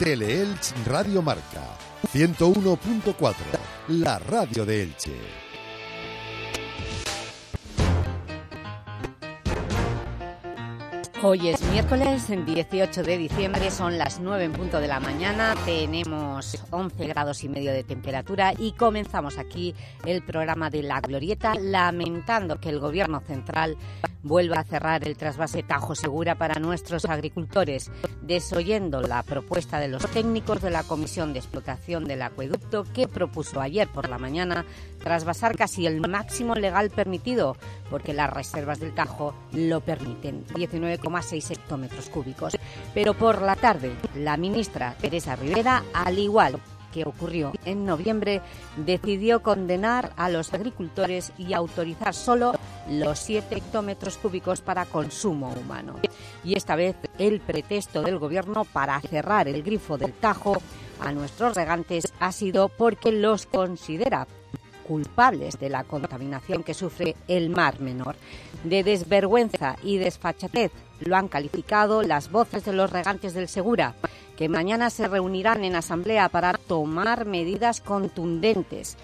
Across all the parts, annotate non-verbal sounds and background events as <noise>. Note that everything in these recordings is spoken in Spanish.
Teleelch Radio Marca 101.4, la radio de Elche. Hoy es miércoles 18 de diciembre, son las 9 en punto de la mañana, tenemos 11 grados y medio de temperatura y comenzamos aquí el programa de La Glorieta lamentando que el Gobierno Central vuelva a cerrar el trasvase Tajo Segura para nuestros agricultores, desoyendo la propuesta de los técnicos de la Comisión de Explotación del Acueducto que propuso ayer por la mañana trasvasar casi el máximo legal permitido, porque las reservas del Tajo lo permiten, 19,6 hectómetros cúbicos. Pero por la tarde, la ministra Teresa Rivera, al igual que ocurrió en noviembre, decidió condenar a los agricultores y autorizar solo los 7 hectómetros cúbicos para consumo humano. Y esta vez el pretexto del Gobierno para cerrar el grifo del Tajo a nuestros regantes ha sido porque los considera culpables de la contaminación que sufre el Mar Menor. De desvergüenza y desfachatez lo han calificado las voces de los regantes del Segura, que mañana se reunirán en asamblea para tomar medidas contundentes.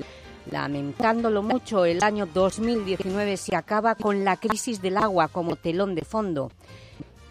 Lamentándolo mucho, el año 2019 se acaba con la crisis del agua como telón de fondo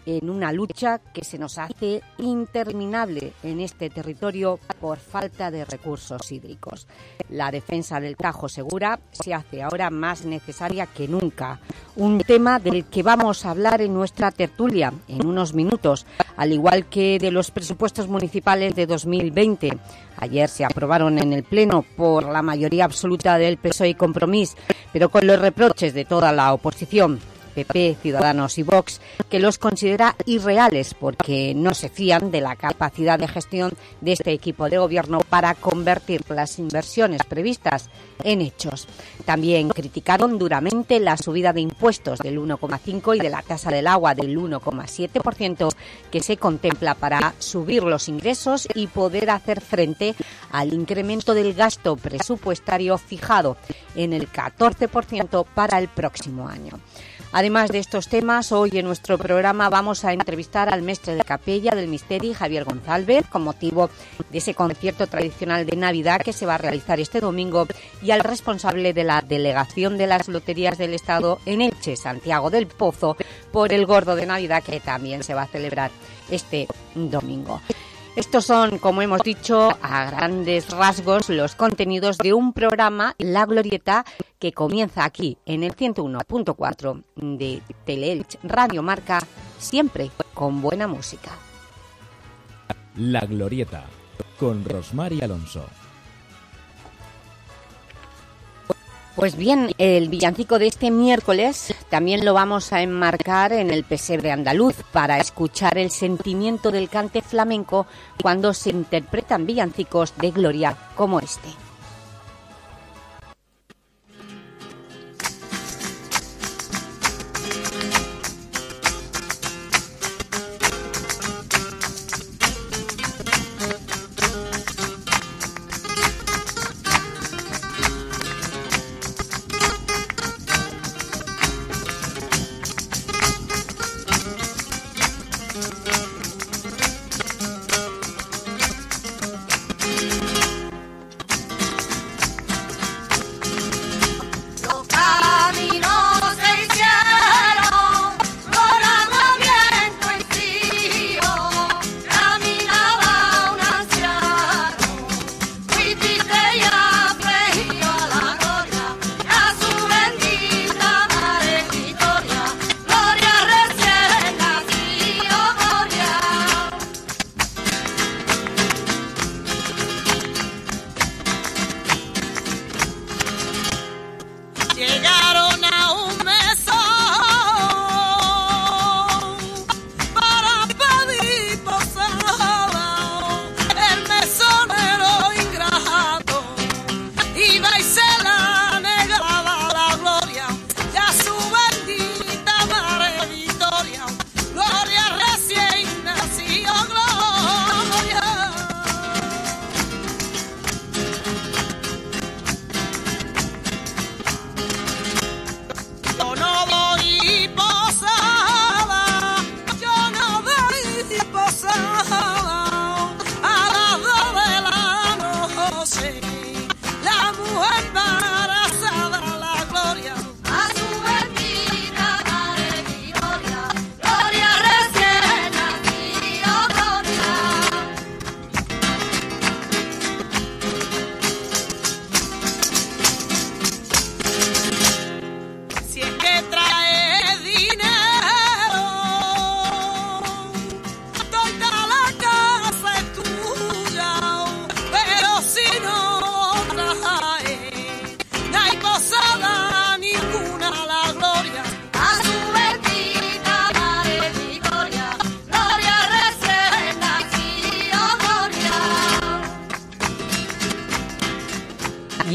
en una lucha que se nos hace interminable en este territorio por falta de recursos hídricos. La defensa del Tajo Segura se hace ahora más necesaria que nunca. Un tema del que vamos a hablar en nuestra tertulia en unos minutos, al igual que de los presupuestos municipales de 2020. Ayer se aprobaron en el Pleno por la mayoría absoluta del PSOE y Compromís, pero con los reproches de toda la oposición. PP, Ciudadanos y Vox, que los considera irreales porque no se fían de la capacidad de gestión de este equipo de gobierno para convertir las inversiones previstas en hechos. También criticaron duramente la subida de impuestos del 1,5 y de la tasa del agua del 1,7% que se contempla para subir los ingresos y poder hacer frente al incremento del gasto presupuestario fijado en el 14% para el próximo año. Además de estos temas, hoy en nuestro programa vamos a entrevistar al mestre de capella del Misteri, Javier González, con motivo de ese concierto tradicional de Navidad que se va a realizar este domingo, y al responsable de la Delegación de las Loterías del Estado en Elche, Santiago del Pozo, por el Gordo de Navidad que también se va a celebrar este domingo. Estos son, como hemos dicho, a grandes rasgos los contenidos de un programa, La Glorieta, que comienza aquí, en el 101.4 de Teleelch Radio Marca, siempre con buena música. La Glorieta, con Rosmar y Alonso. Pues bien, el villancico de este miércoles también lo vamos a enmarcar en el pesebre andaluz para escuchar el sentimiento del cante flamenco cuando se interpretan villancicos de gloria como este.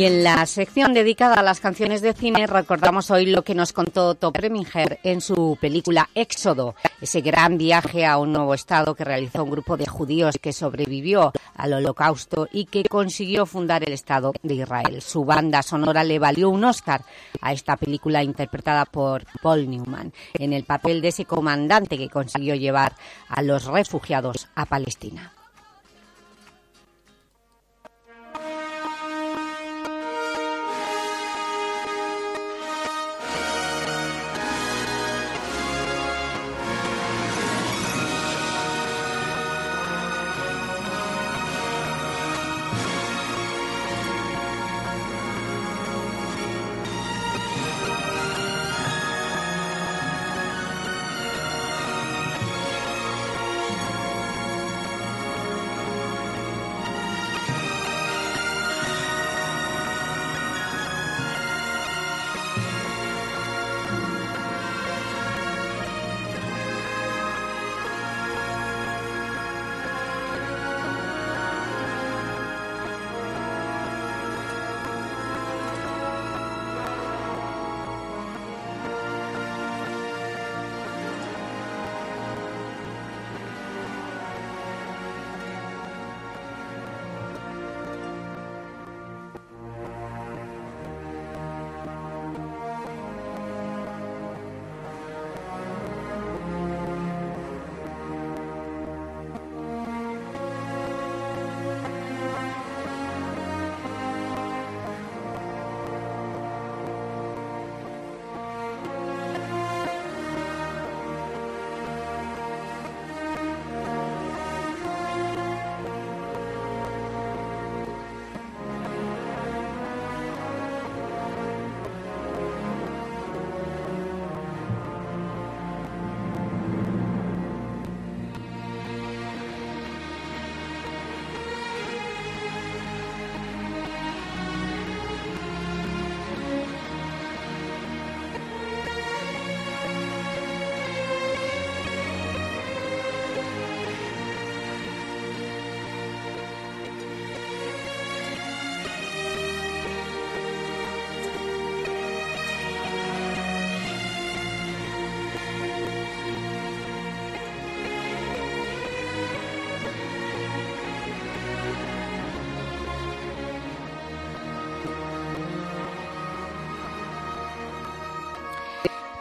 Y en la sección dedicada a las canciones de cine recordamos hoy lo que nos contó Top Preminger en su película Éxodo, ese gran viaje a un nuevo estado que realizó un grupo de judíos que sobrevivió al holocausto y que consiguió fundar el Estado de Israel. Su banda sonora le valió un Oscar a esta película interpretada por Paul Newman en el papel de ese comandante que consiguió llevar a los refugiados a Palestina.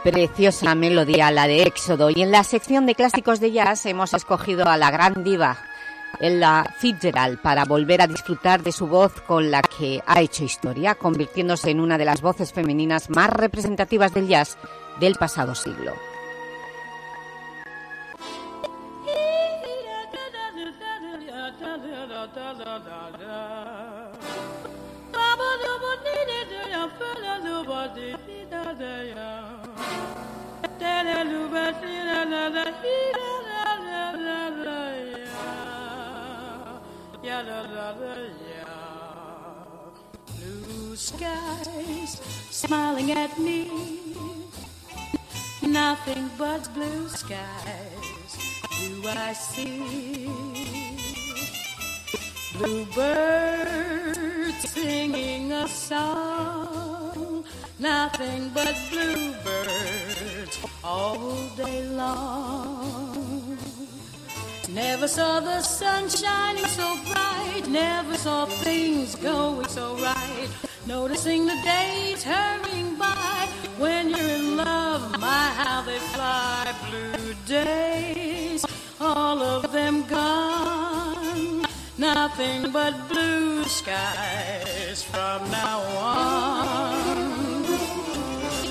Preciosa melodía, la de Éxodo. Y en la sección de clásicos de jazz hemos escogido a la gran diva, Ella Fitzgerald, para volver a disfrutar de su voz con la que ha hecho historia, convirtiéndose en una de las voces femeninas más representativas del jazz del pasado siglo. Blue skies smiling at me, nothing but blue skies. Do I see. Blue birds singing a song, nothing but bluebirds all day long. Never saw the sun shining so bright, never saw things going so right. Noticing the days hurrying by when you're in love, my how they fly. Blue days, all of them gone. Nothing but blue skies from now on.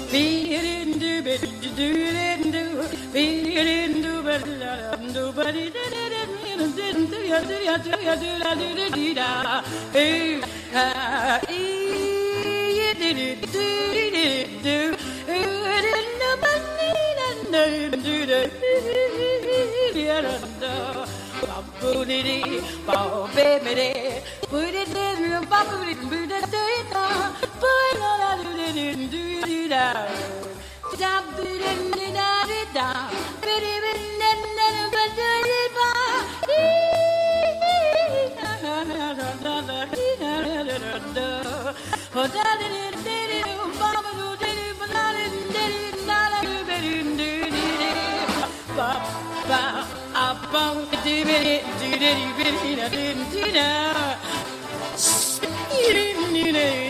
Feel it and do it, do it and do it, feel it and do it, do but it didn't do ya do ya do ya do la do da dee da. Hey, ah, ee, do do do do do. Ooh, do do but me da do do da dee da da da. Ba boo dee dee, ba baby dee, boo dee dee, ba boo dee boo do dee da. Da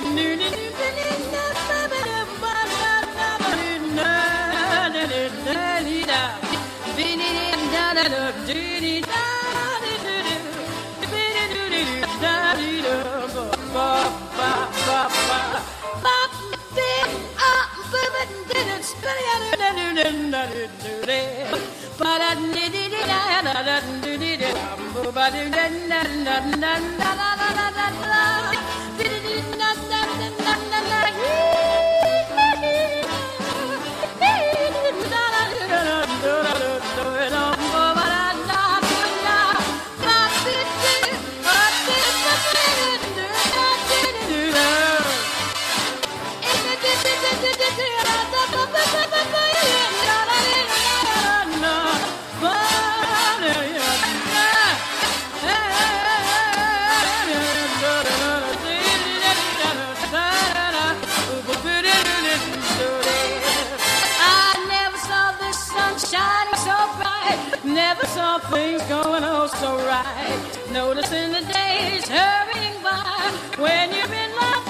Yeah. Things going oh so right. Noticing the days hurrying by when you're in love.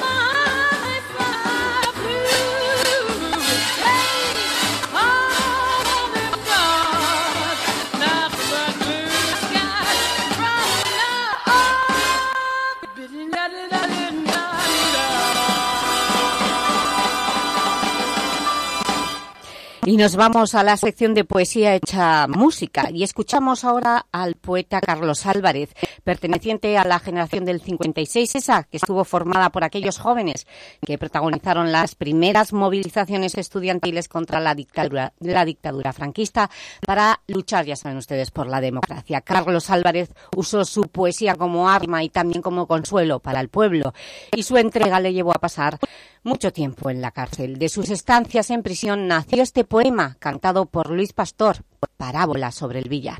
Y nos vamos a la sección de poesía hecha música y escuchamos ahora al poeta Carlos Álvarez, perteneciente a la generación del 56, esa que estuvo formada por aquellos jóvenes que protagonizaron las primeras movilizaciones estudiantiles contra la dictadura, la dictadura franquista para luchar, ya saben ustedes, por la democracia. Carlos Álvarez usó su poesía como arma y también como consuelo para el pueblo y su entrega le llevó a pasar mucho tiempo en la cárcel. De sus estancias en prisión nació este poema cantado por Luis Pastor, Parábola sobre el billar.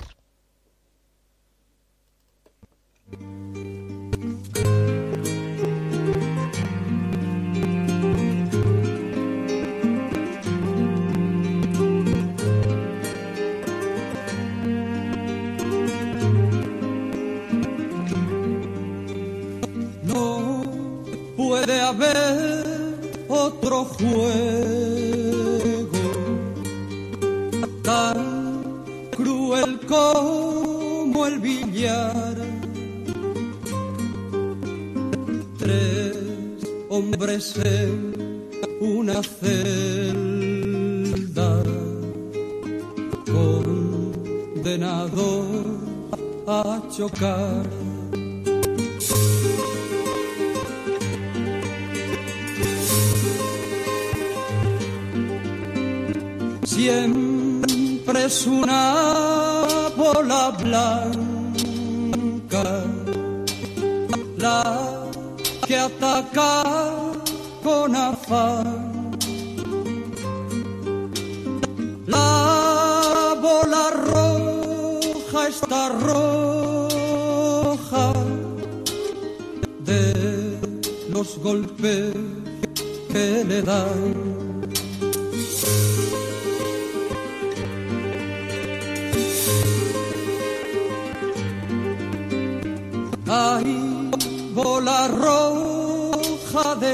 No puede haber otro juego tan cruel como el billar. Tres hombres en una celda, condenado a chocar. Siempre es una bola blanca la que ataca con afán. La bola roja está roja de los golpes que le dan.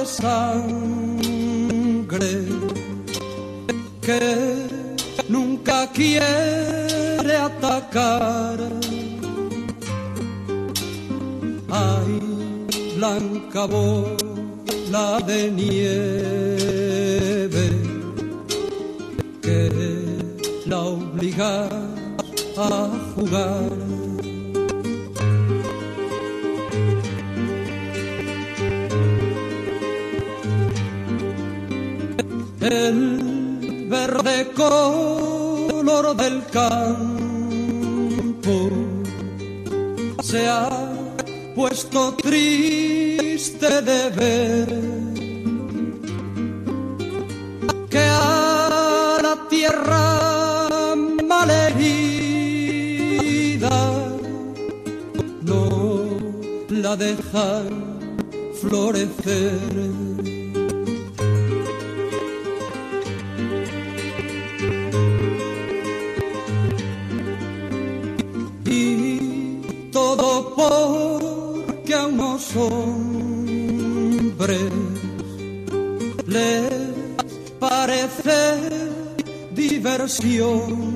Sangre que nunca quiere atacar. Hay blanca bola de nieve que la obliga a jugar. Color del campo se ha puesto triste de ver que a la tierra malherida no la dejan florecer. canción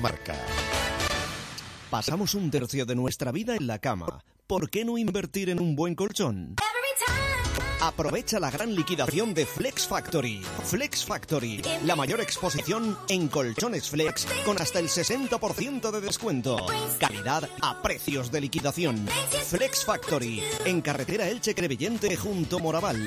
Marca. Pasamos un tercio de nuestra vida en la cama. ¿Por qué no invertir en un buen colchón? Aprovecha la gran liquidación de Flex Factory. Flex Factory, la mayor exposición en colchones flex con hasta el 60% de descuento. Calidad a precios de liquidación. Flex Factory, en carretera Elche Crevillente junto Moraval.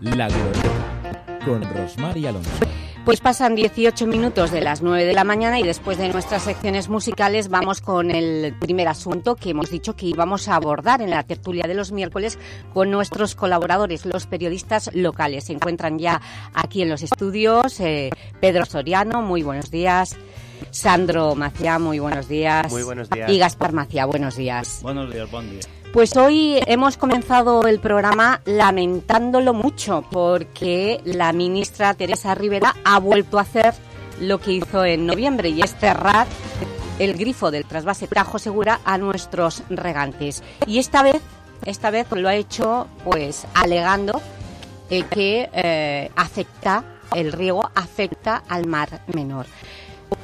La Glorieta, con Rosmar y Alonso. Pues pasan 18 minutos de las 9 de la mañana y después de nuestras secciones musicales vamos con el primer asunto que hemos dicho que íbamos a abordar en la tertulia de los miércoles con nuestros colaboradores, los periodistas locales. Se encuentran ya aquí en los estudios eh, Pedro Soriano, muy buenos días. Sandro Maciá, muy buenos días. Muy buenos días. Y Gaspar Maciá, buenos días. Buenos días, buen día. Pues hoy hemos comenzado el programa lamentándolo mucho porque la ministra Teresa Rivera ha vuelto a hacer lo que hizo en noviembre y es cerrar el grifo del trasvase Tajo Segura a nuestros regantes. Y esta vez, esta vez lo ha hecho pues alegando eh, que eh, afecta, el riego afecta al mar menor.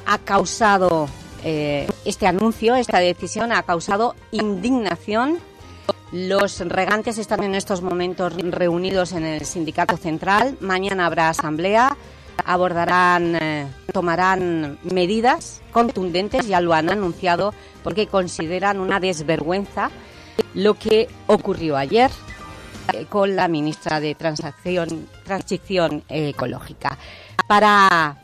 Ha causado eh, este anuncio, esta decisión ha causado indignación los regantes están en estos momentos reunidos en el Sindicato Central. Mañana habrá asamblea. Abordarán, eh, tomarán medidas contundentes, ya lo han anunciado, porque consideran una desvergüenza lo que ocurrió ayer eh, con la ministra de Transacción, Transición Ecológica. Para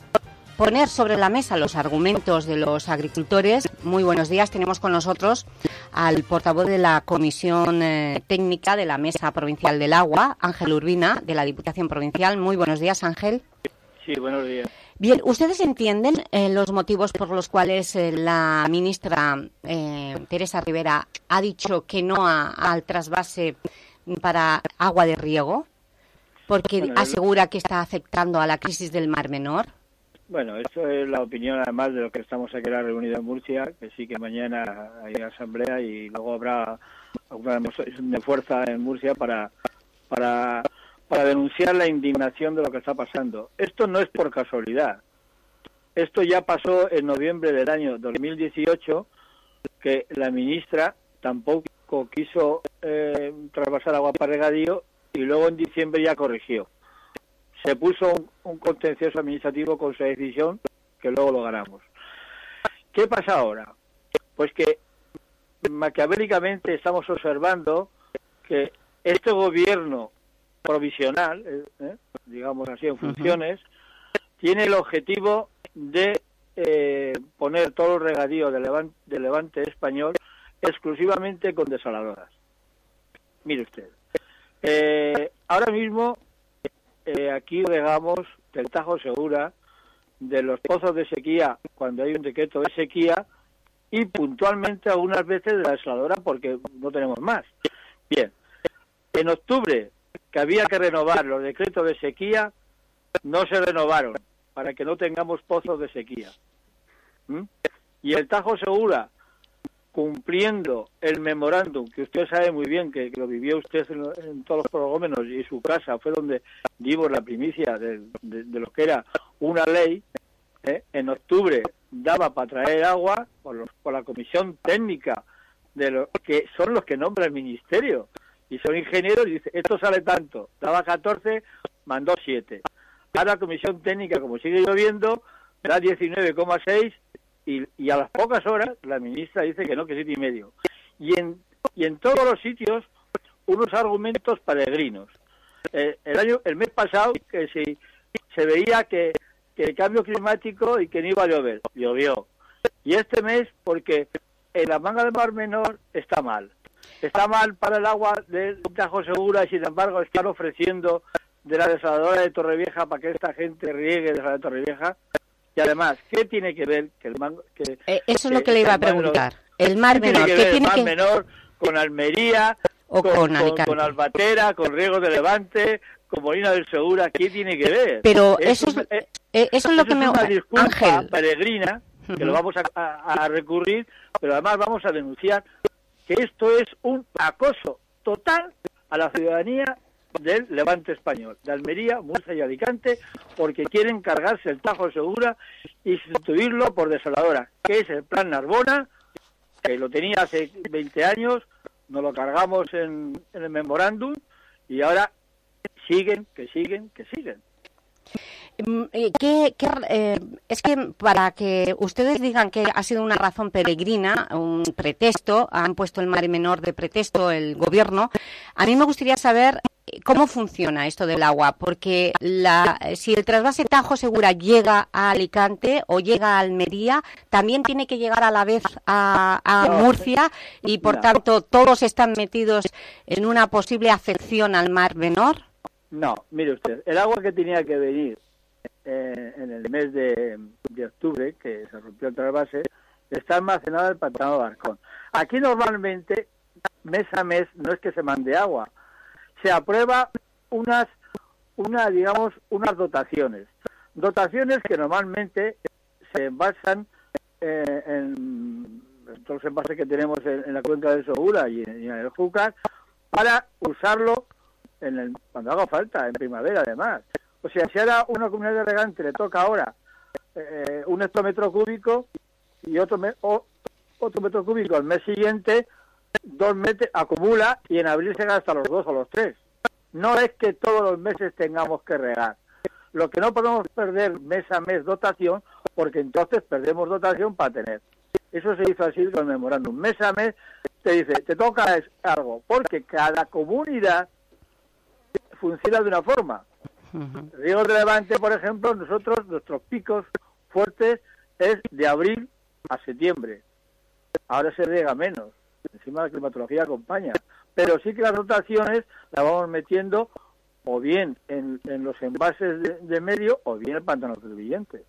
poner sobre la mesa los argumentos de los agricultores. Muy buenos días. Tenemos con nosotros al portavoz de la Comisión eh, Técnica de la Mesa Provincial del Agua, Ángel Urbina, de la Diputación Provincial. Muy buenos días, Ángel. Sí, buenos días. Bien, ¿ustedes entienden eh, los motivos por los cuales eh, la ministra Teresa Rivera ha dicho que no al trasvase para agua de riego? Porque asegura que está afectando a la crisis del Mar Menor. Bueno, esto es la opinión además de lo que estamos aquí reunidos en Murcia, que sí que mañana hay asamblea y luego habrá una demostración de fuerza en Murcia para, para, para denunciar la indignación de lo que está pasando. Esto no es por casualidad. Esto ya pasó en noviembre del año 2018, que la ministra tampoco quiso eh, traspasar agua para regadío y luego en diciembre ya corrigió se puso un, contencioso administrativo con su decisión que luego lo ganamos. ¿Qué pasa ahora? Pues que maquiavélicamente estamos observando que este gobierno provisional, eh, eh, digamos así, en funciones, tiene el objetivo de eh, poner todo el regadío del levante, del levante español exclusivamente con desaladoras. Mire usted, ahora mismo eh, aquí regamos del Tajo Segura, de los pozos de sequía, cuando hay un decreto de sequía, y puntualmente algunas veces de la desaladora porque no tenemos más. Bien, en octubre, que había que renovar los decretos de sequía, no se renovaron para que no tengamos pozos de sequía. ¿Mm? Y el Tajo Segura, cumpliendo el memorándum, que usted sabe muy bien que, lo vivió usted en, en todos los prolómenos y su casa fue donde dimos la primicia de, de- lo que era una ley, ¿eh? en octubre daba para traer agua por, los- la comisión técnica, de lo, que son los que nombra el ministerio, y son ingenieros y dice, esto sale tanto, daba 14, mandó 7. Ahora la comisión técnica, como sigue lloviendo, da 19,6 y, y a las pocas horas la ministra dice que no, que siete y medio. Y en, y en todos los sitios unos argumentos peregrinos. Eh, el año, el mes pasado que si se veía que, que el cambio climático y que no iba a llover, llovió. Y este mes porque en la manga del Mar Menor está mal. Está mal para el agua del Tajo Segura y sin embargo están ofreciendo de la desaladora de Torrevieja para que esta gente riegue de la Torrevieja. Y además, ¿qué tiene que ver que el mango, que, Eh, eso es lo que le iba a el Mar Menor- preguntar. El Mar ¿qué Menor, tiene que ¿qué ver el Mar que...? Menor con Almería, O con Alicante. con Albatera, con Riego de Levante, con Molina del Segura? ¿Qué tiene que ver? Pero eso es, un- eh, eh, eso es lo que me... una disculpa Ángel, peregrina, que Ujú. lo vamos a, a- a recurrir, pero además vamos a denunciar que esto es un acoso total a la ciudadanía del Levante español, de Almería, Murcia y Alicante, porque quieren cargarse el Tajo Segura y sustituirlo por desaladora, que es el plan Narbona, que lo tenía hace 20 años, nos lo cargamos en, en el memorándum y ahora siguen, que siguen, que siguen. Mm, eh, ¿qué- qué r- eh, es que para que ustedes digan que ha sido una razón peregrina, un pretexto, han puesto el Mar Menor de pretexto el gobierno, a mí me gustaría saber eh, cómo funciona esto del agua, porque la, si el trasvase Tajo Segura llega a Alicante o llega a Almería, también tiene que llegar a la vez a. Murcia y por No. tanto todos están metidos en una posible afección al Mar Menor. No, mire usted, el agua que tenía que venir eh, en el mes de, de octubre, que se rompió el trasvase, está almacenada en el pantano de Arcón. Aquí normalmente, mes a mes, no es que se mande agua, se aprueba unas, una, digamos, unas dotaciones. Dotaciones que normalmente se basan eh, en los envases que tenemos en, la cuenca del en, y en el Júcar para usarlo en el, cuando haga falta, en primavera además. O sea, si ahora una comunidad de regante le toca ahora eh, un hectómetro cúbico y otro, me- otro metro cúbico el mes siguiente, dos meses acumula y en abril se gasta los dos o los tres. No es que todos los meses tengamos que regar. Lo que no podemos perder mes a mes dotación, porque entonces perdemos dotación para tener. Eso se hizo así con el memorándum. Mes a mes te dice, te toca algo, porque cada comunidad funciona de una forma. Río de Levante, por ejemplo, nosotros, nuestros picos fuertes es de abril a septiembre. Ahora se riega menos. Encima la climatología acompaña. Pero sí que las rotaciones las vamos metiendo o bien en, en los envases de, de medio o bien en el pantano fervillente.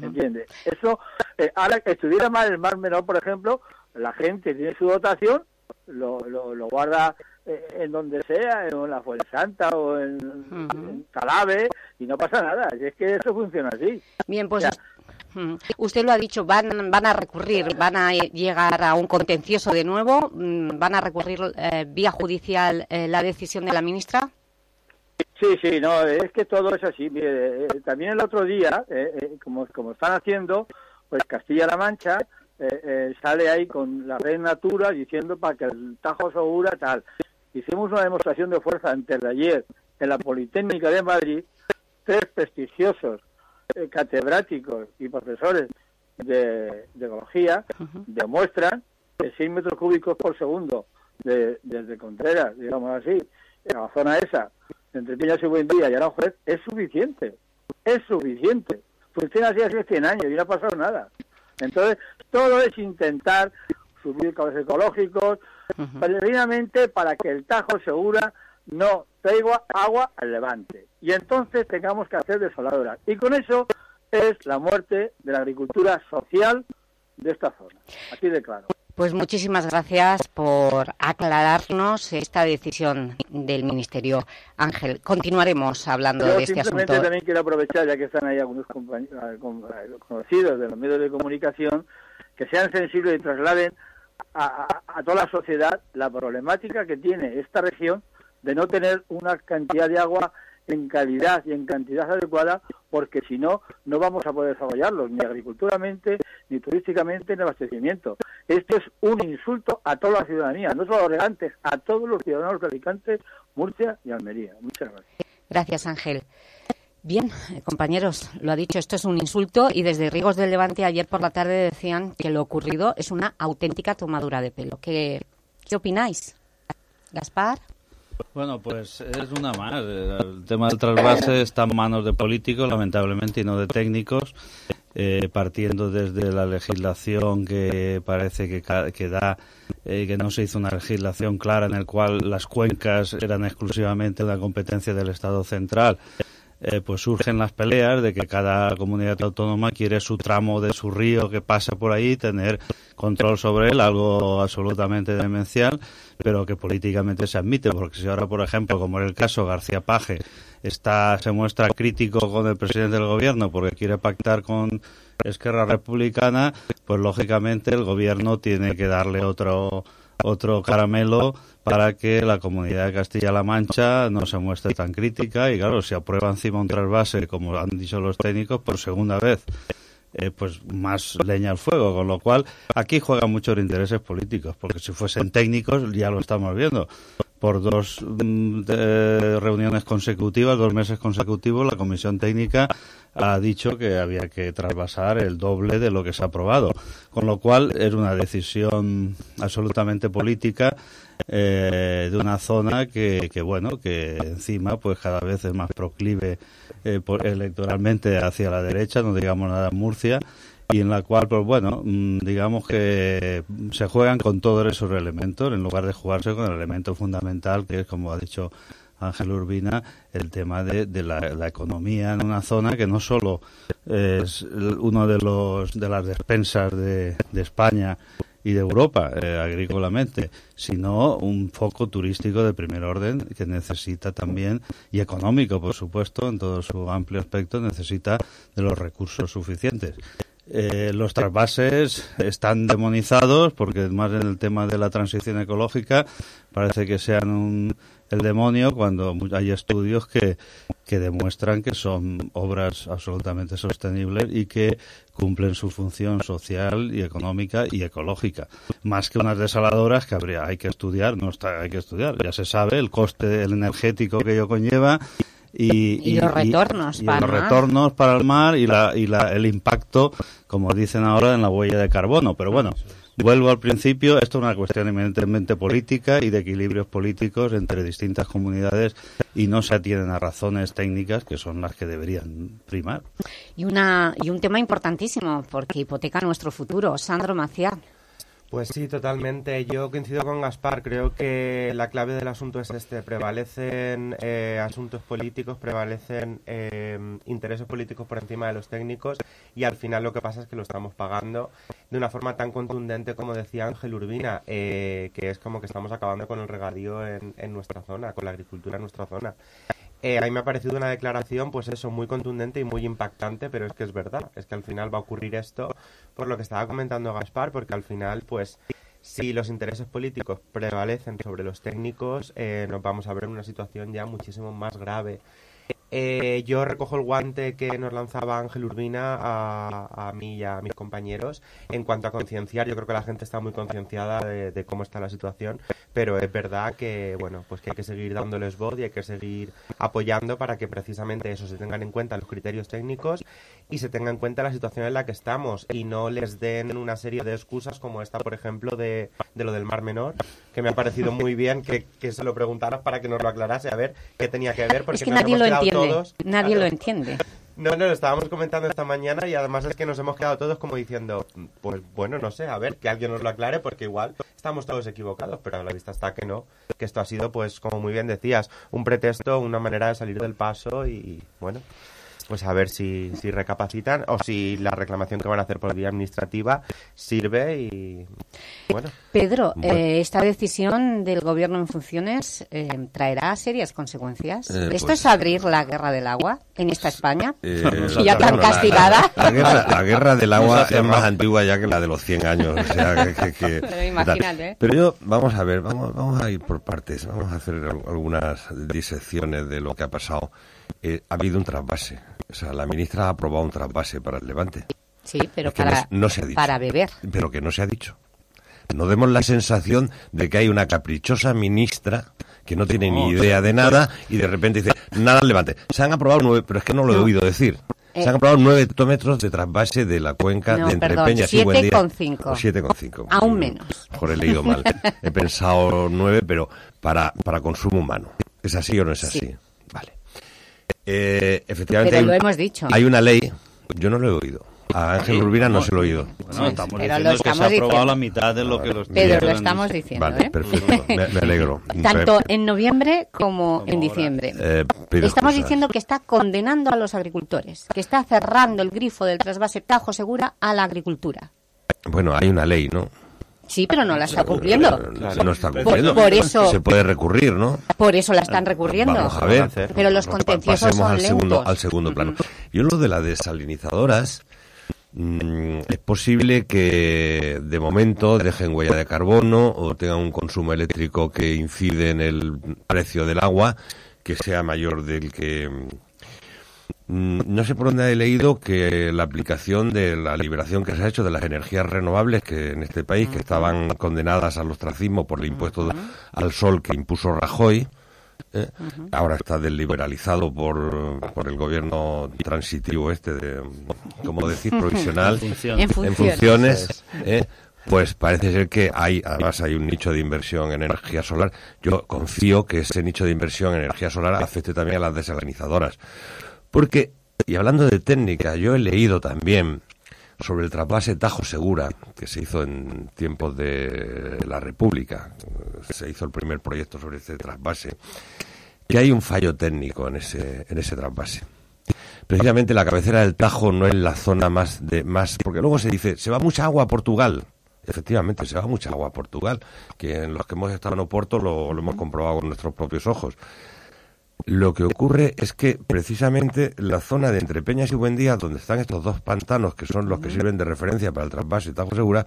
¿Entiendes? Eso, eh, ahora que estuviera mal el mar menor, por ejemplo, la gente tiene su dotación, lo, lo, lo guarda en donde sea, en la Fuensanta o en, en Calave, y no pasa nada. Y es que eso funciona así. Bien, pues usted lo ha dicho, van, van a recurrir, van a eh, llegar a un contencioso de nuevo, mm, van a recurrir eh, vía judicial eh, la decisión de la ministra. Sí, sí, no, es que todo es así. Mire, eh, también el otro día, eh, eh, como, como están haciendo, pues Castilla-La Mancha eh, eh, sale ahí con la red Natura diciendo para que el Tajo Segura tal. Hicimos una demostración de fuerza antes de ayer en la Politécnica de Madrid, tres prestigiosos eh, catedráticos y profesores de, de ecología demuestran que 6 metros cúbicos por segundo de- desde Contreras, digamos así, en la zona esa, entre Piñas y Buendía y Aranjuez, es suficiente. Es suficiente. Funciona así hace 100 años y no ha pasado nada. Entonces, todo es intentar subir cables ecológicos, peregrinamente para que el Tajo Segura no traiga agua al levante. Y entonces tengamos que hacer desaladoras. Y con eso es la muerte de la agricultura social de esta zona. Así de claro. Pues muchísimas gracias por aclararnos esta decisión del Ministerio. Ángel, continuaremos hablando de este simplemente asunto. también quiero aprovechar, ya que están ahí algunos compañ- eh, con- eh, conocidos de los medios de comunicación, que sean sensibles y trasladen a, toda la sociedad la problemática que tiene esta región de no tener una cantidad de agua en calidad y en cantidad adecuada, porque si no, no vamos a poder desarrollarlos, ni agriculturamente, ni turísticamente, ni abastecimiento. Esto es un insulto a toda la ciudadanía, no solo a los regantes, a todos los ciudadanos de Murcia y Almería. Muchas gracias. Gracias, Ángel. Bien, eh, compañeros, lo ha dicho, esto es un insulto y desde Rigos del Levante ayer por la tarde decían que lo ocurrido es una auténtica tomadura de pelo. ¿Qué, qué opináis? Gaspar. Bueno, pues es una más. El tema del trasvase está en manos de políticos, lamentablemente, y no de técnicos, eh, partiendo desde la legislación que parece que, que da, eh, que no se hizo una legislación clara en el cual las cuencas eran exclusivamente una competencia del Estado central. Eh, pues surgen las peleas de que cada comunidad autónoma quiere su tramo de su río que pasa por ahí, tener control sobre él, algo absolutamente demencial, pero que políticamente se admite, porque si ahora, por ejemplo, como en el caso García Paje, está, se muestra crítico con el presidente del gobierno porque quiere pactar con Esquerra Republicana, pues lógicamente el gobierno tiene que darle otro otro caramelo para que la comunidad de Castilla-La Mancha no se muestre tan crítica y claro, si aprueba encima un trasvase, como han dicho los técnicos, por segunda vez, eh, pues más leña al fuego, con lo cual aquí juegan muchos intereses políticos, porque si fuesen técnicos ya lo estamos viendo. Por dos mm, de- reuniones consecutivas, dos meses consecutivos, la comisión técnica ha dicho que había que trasvasar el doble de lo que se ha aprobado. Con lo cual es una decisión absolutamente política eh, de una zona que, que, bueno, que encima pues cada vez es más proclive eh, electoralmente hacia la derecha, no digamos nada en Murcia, y en la cual, pues bueno, mm, digamos que se juegan con todos esos elementos en lugar de jugarse con el elemento fundamental que es, como ha dicho Ángel Urbina, el tema de, de la, economía en una zona que no solo es uno de los de las despensas de, de España y de Europa eh, agrícolamente, sino un foco turístico de primer orden que necesita también, y económico, por supuesto, en todo su amplio aspecto, necesita de los recursos suficientes. Eh, los trasvases están demonizados porque además en el tema de la transición ecológica parece que sean un, el demonio cuando hay estudios que, que demuestran que son obras absolutamente sostenibles y que cumplen su función social y económica y ecológica. Más que unas desaladoras que habría, hay que estudiar, no está, hay que estudiar. Ya se sabe el coste energético que ello conlleva y, Y los retornos y para los el mar. retornos para el mar y, la, y la, el impacto, como dicen ahora, en la huella de carbono. Pero bueno, vuelvo al principio, esto es una cuestión eminentemente política y de equilibrios políticos entre distintas comunidades y no se atienden a razones técnicas que son las que deberían primar. Y, una, y un tema importantísimo porque hipoteca nuestro futuro. Sandro Maciá. Pues sí, totalmente. Yo coincido con Gaspar. Creo que la clave del asunto es este. Prevalecen eh, asuntos políticos, prevalecen eh, intereses políticos por encima de los técnicos y al final lo que pasa es que lo estamos pagando de una forma tan contundente como decía Ángel Urbina, eh, que es como que estamos acabando con el regadío en, en nuestra zona, con la agricultura en nuestra zona. Eh, a mí me ha parecido una declaración, pues eso, muy contundente y muy impactante, pero es que es verdad, es que al final va a ocurrir esto por lo que estaba comentando Gaspar, porque al final, pues, si los intereses políticos prevalecen sobre los técnicos, eh, nos vamos a ver en una situación ya muchísimo más grave. Eh, yo recojo el guante que nos lanzaba Ángel Urbina a, a mí y a mis compañeros en cuanto a concienciar. Yo creo que la gente está muy concienciada de, de cómo está la situación, pero es verdad que bueno, pues que hay que seguir dándoles voz y hay que seguir apoyando para que precisamente eso se tengan en cuenta los criterios técnicos y se tenga en cuenta la situación en la que estamos y no les den una serie de excusas como esta, por ejemplo, de, de lo del Mar Menor, que me ha parecido muy bien que, que se lo preguntaras para que nos lo aclarase, a ver qué tenía que ver, porque Es que nos nadie hemos lo quedado entiende. todos- Nadie lo entiende. No, no, lo estábamos comentando esta mañana y además es que nos hemos quedado todos como diciendo, pues bueno, no sé, a ver, que alguien nos lo aclare porque igual estamos todos equivocados, pero a la vista está que no, que esto ha sido, pues como muy bien decías, un pretexto, una manera de salir del paso y bueno, pues a ver si, si recapacitan o si la reclamación que van a hacer por vía administrativa sirve y bueno. Pedro, Bueno. eh, esta decisión del gobierno en funciones eh, traerá serias consecuencias. Eh, ¿Esto pues- es abrir la guerra del agua en esta España? Eh, <laughs> y ya tan la- castigada. La, la guerra, la guerra del agua es más antigua ya que la de los 100 años. O sea, que, que- que- <laughs> Pero imagínate. Pero yo, vamos a ver, vamos, vamos a ir por partes. Vamos a hacer al- algunas disecciones de lo que ha pasado. Eh, ha habido un trasvase. O sea, la ministra ha aprobado un trasvase para el Levante. Sí, pero Es que no para, se- no se ha dicho. para beber. Pero que no se ha dicho. No demos la sensación de que hay una caprichosa ministra que no tiene ni idea de nada y de repente dice, nada levante. Se han aprobado nueve, pero es que no lo he oído decir. Se Eh. han aprobado nueve hectómetros de trasvase de la cuenca No, de Entre perdón, Peñas y Buendía. 7,5. O 7,5. <laughs> Aún menos. Mejor he leído mal. He pensado nueve, pero para, para consumo humano. ¿Es así o no es así? Sí. Eh, efectivamente Pero hay, lo hemos dicho. hay una ley, yo no lo he oído. A Ángel Urbina no se lo he oído. Bueno, estamos Pero diciendo lo que se estamos ha aprobado diciendo. la mitad de lo que los ministros lo han estamos dicho. diciendo. Vale, ¿eh? perfecto. Me, me alegro. <laughs> Tanto en noviembre como en diciembre. Eh, Estamos diciendo que está condenando a los agricultores, que está cerrando el grifo del trasvase Tajo Segura a la agricultura. Bueno, hay una ley, ¿no? Sí, pero no la está cumpliendo. No está Por- cumpliendo. por eso- Se puede recurrir, ¿no? Por eso la están recurriendo. Vamos a ver. Pero los Pa- contenciosos Pasemos son al segundo, lentos. al segundo plano. Yo lo de las desalinizadoras, mm, es posible que de momento dejen huella de carbono o tengan un consumo eléctrico que incide en el precio del agua, que sea mayor del que... mm, No sé por dónde he leído que la aplicación de la liberación que se ha hecho de las energías renovables que en este país que estaban condenadas al ostracismo por el impuesto al sol que impuso Rajoy, ¿eh? ahora está desliberalizado por, por el gobierno transitivo este de, ¿cómo decir? Provisional. <laughs> En funciones. En funciones. funciones, ¿eh? Pues parece ser que hay, además hay un nicho de inversión en energía solar. Yo confío que ese nicho de inversión en energía solar afecte también a las desalinizadoras. Porque, y hablando de técnica, yo he leído también sobre el trasvase Tajo Segura, que se hizo en tiempos de la República. Se hizo el primer proyecto sobre este trasvase. Que hay un fallo técnico en ese, en ese trasvase. Precisamente la cabecera del Tajo no es la zona más de más porque luego se dice se va mucha agua a Portugal. Efectivamente, se va mucha agua a Portugal, que en los que hemos estado en Oporto lo, lo hemos comprobado con nuestros propios ojos. Lo que ocurre es que precisamente la zona de Entre Peñas y Buendía, donde están estos dos pantanos que son los que sirven de referencia para el trasvase Tajo Segura,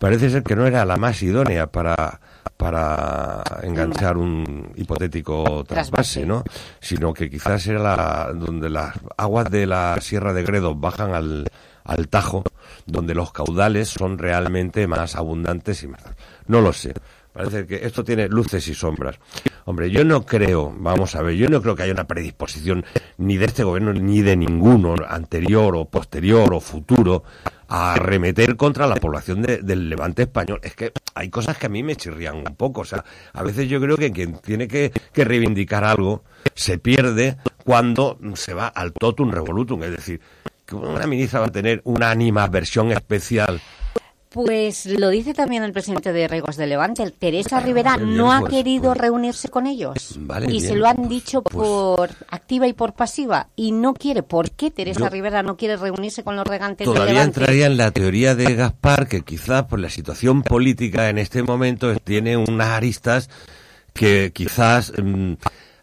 parece ser que no era la más idónea para, para enganchar un hipotético Trasvase. trasvase, ¿no? Sino que quizás era la, donde las aguas de la Sierra de Gredos bajan al, al Tajo, donde los caudales son realmente más abundantes y más. No lo sé. Parece que esto tiene luces y sombras. Hombre, yo no creo, vamos a ver, yo no creo que haya una predisposición ni de este gobierno ni de ninguno anterior o posterior o futuro a arremeter contra la población de- del levante español. Es que hay cosas que a mí me chirrían un poco. O sea, a veces yo creo que quien tiene que, que reivindicar algo se pierde cuando se va al totum revolutum. Es decir, que una ministra va a tener una animadversión especial Pues lo dice también el presidente de Regos de Levante. Teresa Rivera bien, no ha pues, querido pues. reunirse con ellos. Vale, y bien, se lo han pues, dicho pues. por activa y por pasiva. Y no quiere. ¿Por qué Teresa Yo- Rivera no quiere reunirse con los regantes de Todavía Levante? entraría en la teoría de Gaspar que quizás por la situación política en este momento tiene unas aristas que quizás mm,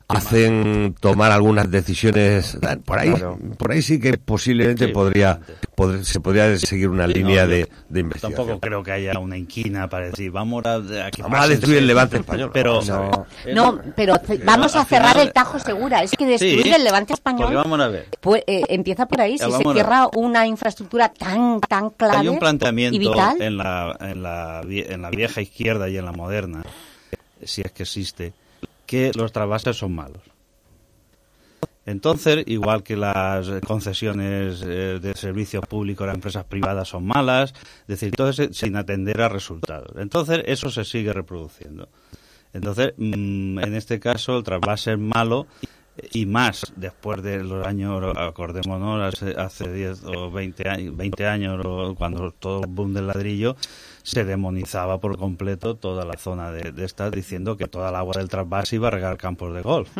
hacen tomar algunas decisiones por ahí por ahí sí que posiblemente Sí, podría pod- se podría seguir una Sí, línea no, de, investigación Tampoco creo que haya una inquina para decir, vamos a, a que Vamos a destruir el seis- levante español. Pero, Vamos a ver. eh, No, pero vamos a cerrar el Tajo Segura. Es que destruir Sí, el Levante Porque español vamos a ver. pues, eh, empieza por ahí. Si se cierra una infraestructura tan, tan clave Hay un y planteamiento vital, en la, en, la, en la vieja izquierda y en la moderna, si es que existe, que los trasvases son malos. Entonces, igual que las concesiones eh, de servicios públicos a empresas privadas son malas, es decir, todo sin atender a resultados. Entonces, eso se sigue reproduciendo. Entonces, mm, en este caso, el trasvase es malo y más después de los años, acordémonos, hace, hace 10 o 20 años, 20 años cuando todo el boom del ladrillo, se demonizaba por completo toda la zona de, de esta, diciendo que toda el agua del trasvase iba a regar campos de golf.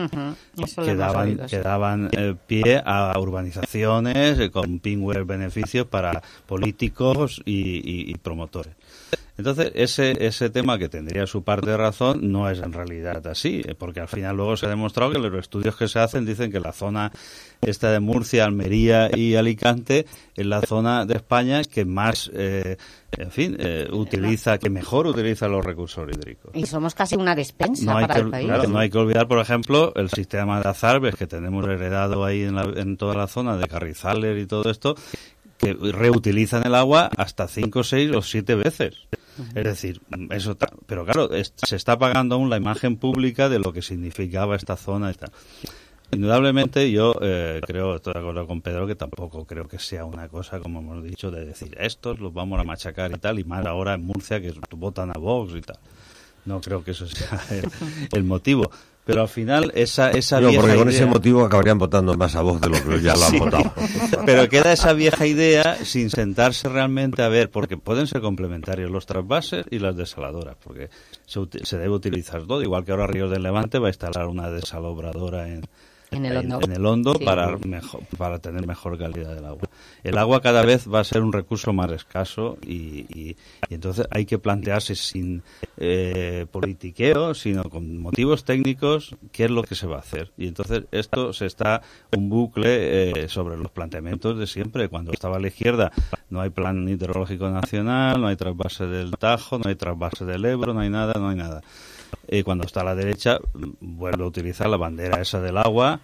Eso lo que daban, que daban eh, pie a urbanizaciones eh, con pingües beneficios para políticos y, y- y promotores. Entonces, ese, ese tema que tendría su parte de razón no es en realidad así, eh, porque al final luego se ha demostrado que los estudios que se hacen dicen que la zona esta de Murcia, Almería y Alicante es la zona de España que más, eh, en fin, eh, utiliza, que mejor utiliza los recursos hídricos. Y somos casi una despensa No para que, el país. claro, no hay que olvidar, por ejemplo, el sistema de azarbes que tenemos heredado ahí en, la- en toda la zona de Carrizales y todo esto, que reutilizan el agua hasta cinco, seis o siete veces. Es decir, eso pero claro, se está pagando aún la imagen pública de lo que significaba esta zona y tal. Indudablemente yo eh, creo, estoy de acuerdo con Pedro, que tampoco creo que sea una cosa, como hemos dicho, de decir estos los vamos a machacar y tal, y más ahora en Murcia que votan a Vox y tal. No creo que eso sea el motivo. Pero al final esa, esa No, vieja porque con idea- ese motivo acabarían votando más a voz de lo que ya lo han Sí. votado. <laughs> Pero queda esa vieja idea sin sentarse realmente a ver, porque pueden ser complementarios los trasvases y las desaladoras, porque se, se debe utilizar todo, igual que ahora Ríos del Levante va a instalar una desalobradora en, En el Hondo. en el Hondo Sí. para, mejor, para tener mejor calidad del agua. El agua cada vez va a ser un recurso más escaso y, y- y entonces hay que plantearse sin eh, politiqueo, sino con motivos técnicos, qué es lo que se va a hacer. Y entonces esto se está un bucle eh, sobre los planteamientos de siempre. Cuando estaba a la izquierda no hay plan hidrológico nacional, no hay trasvase del Tajo, no hay trasvase del Ebro, no hay nada, no hay nada. Y cuando está a la derecha, mm, vuelve a utilizar la bandera esa del agua,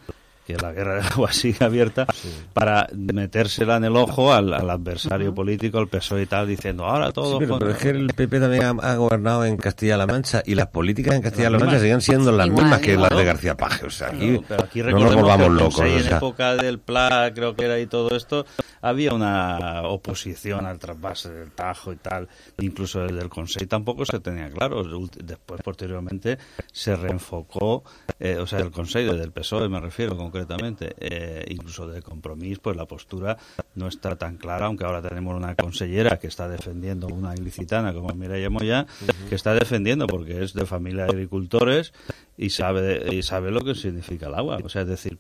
que la guerra del agua <laughs> sigue abierta, para metérsela en el ojo al, al adversario político, al PSOE y tal, diciendo ahora Sí, todo. pero, pero es que el PP también ha, ha gobernado en Castilla-La Mancha y las políticas en Castilla-La Mancha siguen siendo las Igual, mismas que igual. las de García Paje. O sea, aquí, No, pero aquí no nos volvamos locos. O en sea. época del PLA, creo que era y todo esto, había una oposición al trasvase del Tajo y tal. Incluso desde el Consejo tampoco se tenía claro. Después, posteriormente, se reenfocó, eh, o sea, el Consejo, desde el PSOE me refiero concretamente, eh, incluso de compromiso, pues la postura no está tan clara, aunque ahora tenemos una consellera que está defendiendo, una ilicitana como Mireia Moya, que está defendiendo porque es de familia de agricultores y sabe, y sabe lo que significa el agua. O sea, es decir,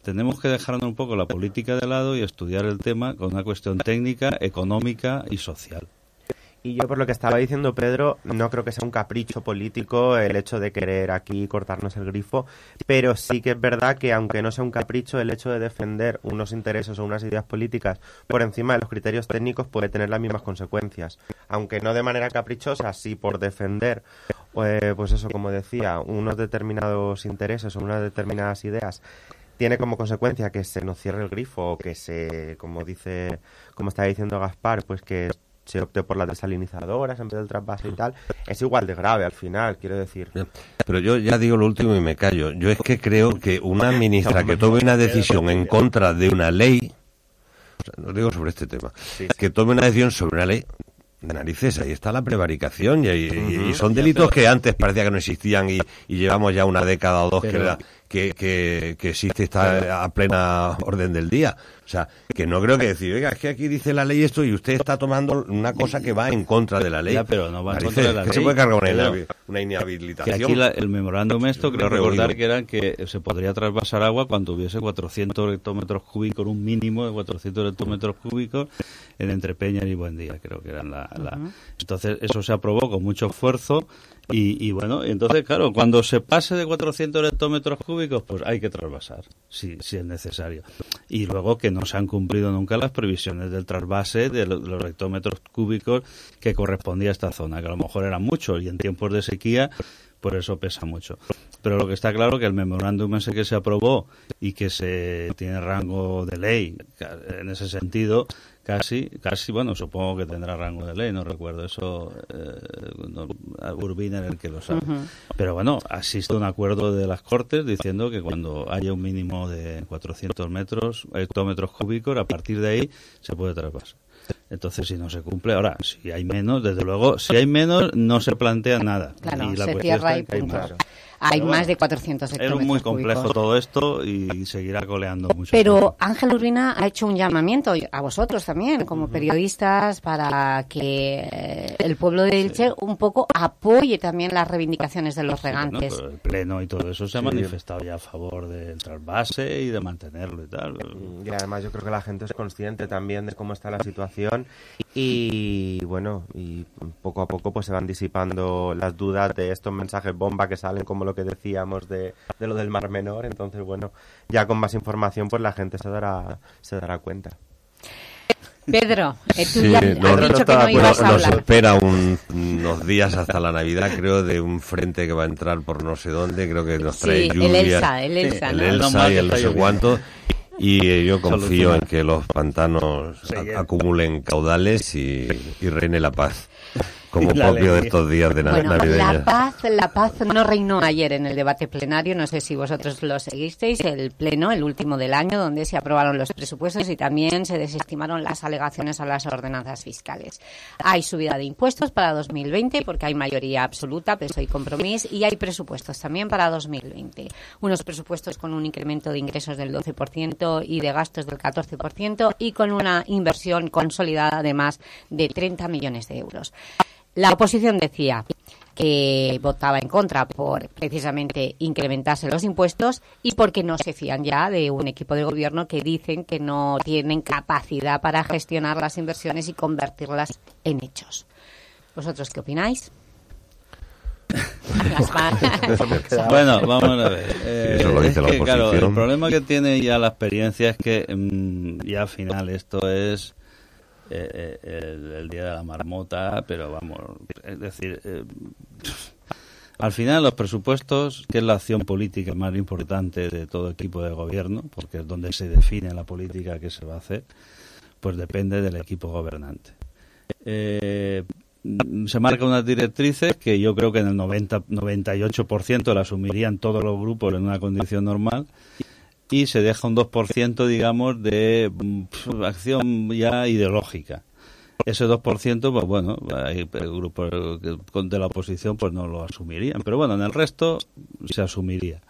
tenemos que dejarnos un poco la política de lado y estudiar el tema con una cuestión técnica, económica y social. Y yo, por lo que estaba diciendo Pedro, no creo que sea un capricho político el hecho de querer aquí cortarnos el grifo, pero sí que es verdad que, aunque no sea un capricho, el hecho de defender unos intereses o unas ideas políticas por encima de los criterios técnicos puede tener las mismas consecuencias. Aunque no de manera caprichosa, sí por defender, eh, pues eso, como decía, unos determinados intereses o unas determinadas ideas tiene como consecuencia que se nos cierre el grifo o que se, como dice, como está diciendo Gaspar, pues que se opte por las desalinizadoras en vez del trasvase y tal, es igual de grave al final, quiero decir. Pero yo ya digo lo último y me callo. Yo es que creo que una ministra que tome una decisión en contra de una ley, o sea, no digo sobre este tema, que tome una decisión sobre una ley, de narices, ahí está la prevaricación y, y- y son delitos que antes parecía que no existían y, y llevamos ya una década o dos que, era- que, que, que existe está a plena orden del día. O sea, que no creo que decir, oiga, es que aquí dice la ley esto y usted está tomando una cosa que va en contra de la ley. Ya, pero no va en contra de la que ley. se puede cargar una, una Que inhabilitación. aquí la- el memorándum esto, creo recordar que era que se podría trasvasar agua cuando hubiese 400 hectómetros cúbicos, un mínimo de 400 hectómetros cúbicos en Entrepeña y Buendía, creo que eran la, la- Entonces eso se aprobó con mucho esfuerzo y, y bueno, entonces claro, cuando se pase de 400 hectómetros cúbicos, pues hay que trasvasar, si, si es necesario. Y luego que no se han cumplido nunca las previsiones del trasvase de lo- los hectómetros cúbicos que correspondía a esta zona, que a lo mejor eran muchos y en tiempos de sequía por eso pesa mucho. Pero lo que está claro que el memorándum ese que se aprobó y que se tiene rango de ley, en ese sentido, casi, casi, bueno, supongo que tendrá rango de ley, no recuerdo eso, eh, no, Urbina era el que lo sabe. Pero bueno, asiste un acuerdo de las Cortes diciendo que cuando haya un mínimo de 400 metros, hectómetros cúbicos, a partir de ahí se puede traspasar. Entonces, si no se cumple, ahora, si hay menos, desde luego, si hay menos, no se plantea nada. Claro, Y la se cuestión cierra y punto. Hay Pero más bueno, de 400 Es hectómetros muy complejo cúbicos. todo esto y seguirá coleando mucho. Pero Ángel Urbina ha hecho un llamamiento a vosotros también, como periodistas, para que eh, el pueblo de Elche un poco apoye también las reivindicaciones de los Bueno, regantes. pero el Pleno y todo eso se ha Sí. manifestado ya a favor del trasvase y de mantenerlo y tal. Y además yo creo que la gente es consciente también de cómo está la situación y bueno, y poco a poco pues se van disipando las dudas de estos mensajes bomba que salen como lo que decíamos de, de lo del Mar Menor, entonces bueno, ya con más información pues la gente se dará se dará cuenta. Pedro, eh, tú Sí, ya no, has dicho que no bueno, ibas a nos espera un- unos días hasta la Navidad, creo, de un frente que va a entrar por no sé dónde, creo que nos trae Sí, el. Elsa, el Elsa, el ¿no? Elsa y el no sé cuánto. Y eh, yo confío en que los pantanos a- acumulen caudales y, y reine la paz, como la propio de estos días de Bueno, la navideña. paz, la paz no reinó ayer en el debate plenario, no sé si vosotros lo seguisteis, el pleno, el último del año, donde se aprobaron los presupuestos y también se desestimaron las alegaciones a las ordenanzas fiscales. Hay subida de impuestos para 2020 porque hay mayoría absoluta, peso y compromiso, y hay presupuestos también para 2020. Unos presupuestos con un incremento de ingresos del 12% y de gastos del 14% y con una inversión consolidada de más de 30 millones de euros. La oposición decía que votaba en contra por precisamente incrementarse los impuestos y porque no se fían ya de un equipo de gobierno que dicen que no tienen capacidad para gestionar las inversiones y convertirlas en hechos. ¿Vosotros qué opináis? <laughs> Bueno, vamos a ver. Eh, Eso lo dice es la que, claro, oposición. el problema que tiene ya la experiencia es que mm, ya al final esto es eh, eh, el, el día de la marmota, pero vamos, es decir, eh, al final los presupuestos, que es la acción política más importante de todo equipo de gobierno, porque es donde se define la política que se va a hacer, pues depende del equipo gobernante. Eh, se marcan unas directrices que yo creo que en el 90, 98% las asumirían todos los grupos en una condición normal y se deja un 2% digamos de mm, acción ya ideológica. Ese 2%, pues bueno, hay grupos de la oposición pues no lo asumirían. Pero bueno, en el resto se asumiría.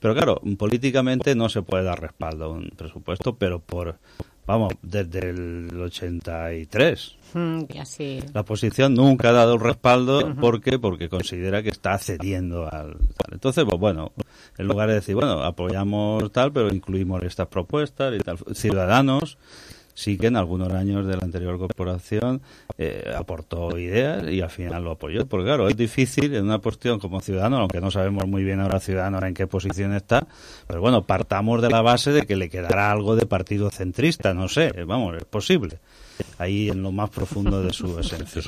Pero claro, políticamente no se puede dar respaldo a un presupuesto, pero por, vamos, desde el 83. Así. La oposición nunca ha dado el respaldo. Ujú. ¿Por qué? Porque considera que está cediendo al. Entonces, pues bueno, en lugar de decir, bueno, apoyamos tal, pero incluimos estas propuestas y tal. Ciudadanos sí que en algunos años de la anterior corporación eh, aportó ideas y al final lo apoyó. Porque claro, es difícil en una cuestión como ciudadano, aunque no sabemos muy bien ahora ciudadano en qué posición está, pero bueno, partamos de la base de que le quedará algo de partido centrista, no sé, vamos, es posible. Ahí en lo más profundo de su esencia.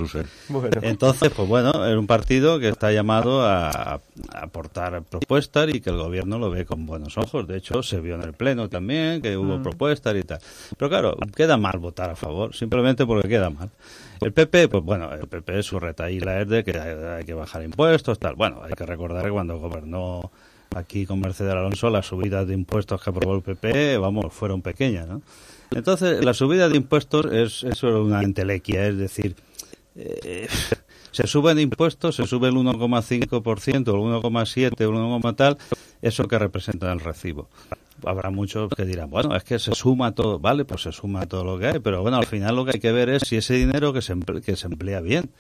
Bueno. Entonces, pues bueno, es un partido que está llamado a, a aportar propuestas y que el gobierno lo ve con buenos ojos. De hecho, se vio en el Pleno también que hubo Mm. propuestas y tal. Pero claro, queda mal votar a favor, simplemente porque queda mal. El PP, pues bueno, el PP su retaíla es de que hay, hay que bajar impuestos, tal. Bueno, hay que recordar que cuando gobernó aquí con Mercedes Alonso, las subidas de impuestos que aprobó el PP, vamos, fueron pequeñas, ¿no? Entonces, la subida de impuestos es, es una entelequia, es decir, eh, se suben impuestos, se sube el 1,5%, el 1,7%, el 1, tal, eso que representa el recibo. Habrá muchos que dirán, bueno, es que se suma todo, vale, pues se suma todo lo que hay, pero bueno, al final lo que hay que ver es si ese dinero que se emplea, que se emplea bien,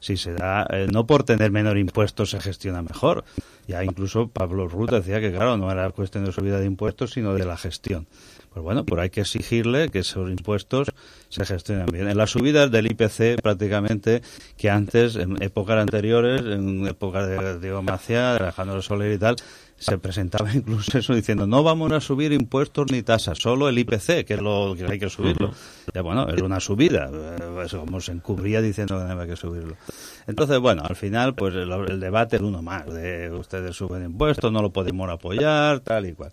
si se da, eh, no por tener menor impuestos se gestiona mejor. Ya incluso Pablo Ruth decía que, claro, no era cuestión de subida de impuestos, sino de la gestión. Pues bueno, pues hay que exigirle que esos impuestos se gestionen bien. En las subidas del IPC, prácticamente, que antes, en épocas anteriores, en épocas de Diego Maciá, de Alejandro Soler y tal, se presentaba incluso eso diciendo no vamos a subir impuestos ni tasas, solo el IPC, que es lo que hay que subirlo. Ya bueno, era una subida, eh, eso como se encubría diciendo que no había que subirlo. Entonces, bueno, al final, pues el, el debate es uno más, de ustedes suben impuestos, no lo podemos apoyar, tal y cual.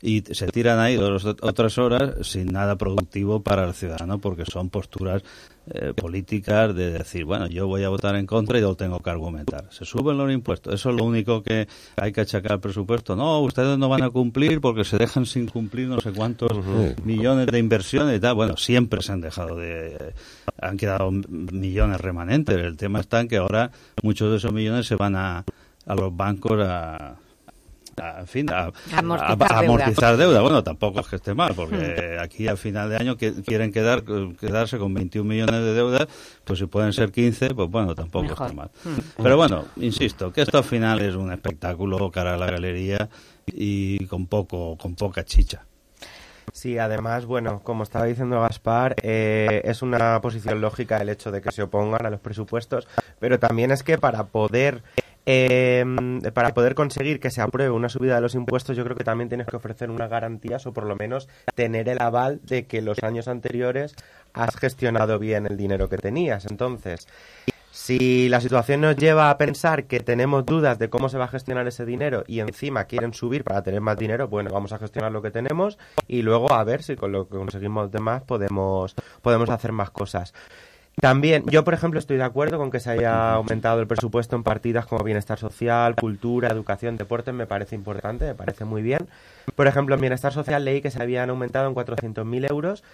Y se tiran ahí dos o tres horas sin nada productivo para el ciudadano, porque son posturas eh, políticas de decir, bueno, yo voy a votar en contra y yo tengo que argumentar. Se suben los impuestos, eso es lo único que hay que achacar al presupuesto. No, ustedes no van a cumplir porque se dejan sin cumplir no sé cuántos millones de inversiones y tal. Bueno, siempre se han dejado de... Han quedado millones remanentes. El tema está en que ahora muchos de esos millones se van a, a los bancos a, a- en fin, a, Amortizar a- a- deuda. amortizar deuda. Bueno, tampoco es que esté mal, porque <laughs> aquí al final de año que- quieren quedar quedarse con 21 millones de deuda, pues si pueden ser 15, pues bueno, tampoco Mejor. está mal. Mm. Pero bueno, insisto, que esto al final es un espectáculo cara a la galería y con poco con poca chicha. Sí, además, bueno, como estaba diciendo Gaspar, eh, es una posición lógica el hecho de que se opongan a los presupuestos, pero también es que para poder eh, para poder conseguir que se apruebe una subida de los impuestos, yo creo que también tienes que ofrecer unas garantías o por lo menos tener el aval de que los años anteriores has gestionado bien el dinero que tenías. Entonces, si la situación nos lleva a pensar que tenemos dudas de cómo se va a gestionar ese dinero y encima quieren subir para tener más dinero, bueno, vamos a gestionar lo que tenemos y luego a ver si con lo que conseguimos de más podemos, podemos hacer más cosas. También, yo por ejemplo estoy de acuerdo con que se haya aumentado el presupuesto en partidas como bienestar social, cultura, educación, deporte, me parece importante, me parece muy bien. Por ejemplo, en bienestar social leí que se habían aumentado en 400.000 euros,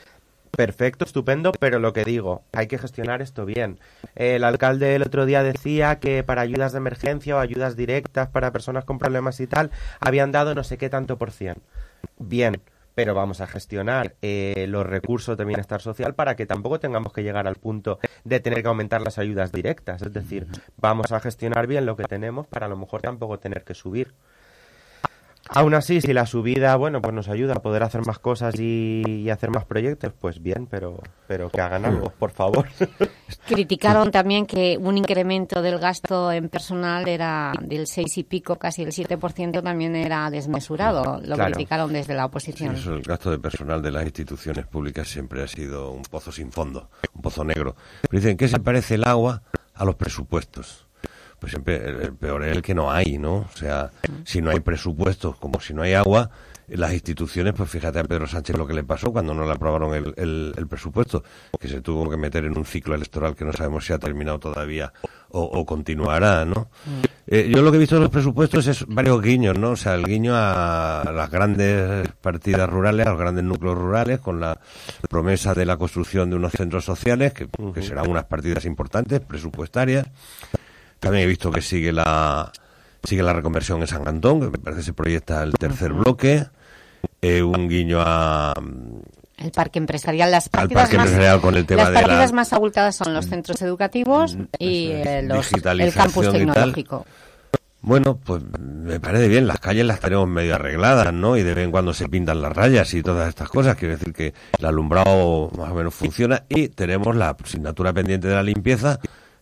Perfecto, estupendo, pero lo que digo, hay que gestionar esto bien. El alcalde el otro día decía que para ayudas de emergencia o ayudas directas para personas con problemas y tal, habían dado no sé qué tanto por cien. Bien, pero vamos a gestionar eh, los recursos de bienestar social para que tampoco tengamos que llegar al punto de tener que aumentar las ayudas directas. Es decir, vamos a gestionar bien lo que tenemos para a lo mejor tampoco tener que subir. Aún así, si la subida, bueno, pues nos ayuda a poder hacer más cosas y, y hacer más proyectos, pues bien, pero, pero que hagan algo, por favor. <laughs> Criticaron también que un incremento del gasto en personal era del 6 y pico, casi el 7%, también era desmesurado. Lo Claro. criticaron desde la oposición. Eso, el gasto de personal de las instituciones públicas siempre ha sido un pozo sin fondo, un pozo negro. Pero dicen, ¿qué se parece el agua a los presupuestos? Pues siempre el, el peor es el que no hay, ¿no? O sea, si no hay presupuestos, como si no hay agua, las instituciones, pues fíjate a Pedro Sánchez lo que le pasó cuando no le aprobaron el, el- el presupuesto, que se tuvo que meter en un ciclo electoral que no sabemos si ha terminado todavía o, o continuará, ¿no? Eh, yo lo que he visto de los presupuestos es varios guiños, ¿no? O sea, el guiño a las grandes partidas rurales, a los grandes núcleos rurales, con la promesa de la construcción de unos centros sociales, que, que serán unas partidas importantes, presupuestarias. También he visto que sigue la sigue la reconversión en San Cantón, que me parece que se proyecta el tercer bloque. Eh, un guiño a, El parque empresarial, las partidas, parque más, empresarial con el tema las la más abultadas son los centros educativos y eh, los, el campus tecnológico. Bueno, pues me parece bien, las calles las tenemos medio arregladas, ¿no? Y de vez en cuando se pintan las rayas y todas estas cosas, quiere decir que el alumbrado más o menos funciona y tenemos la asignatura pendiente de la limpieza,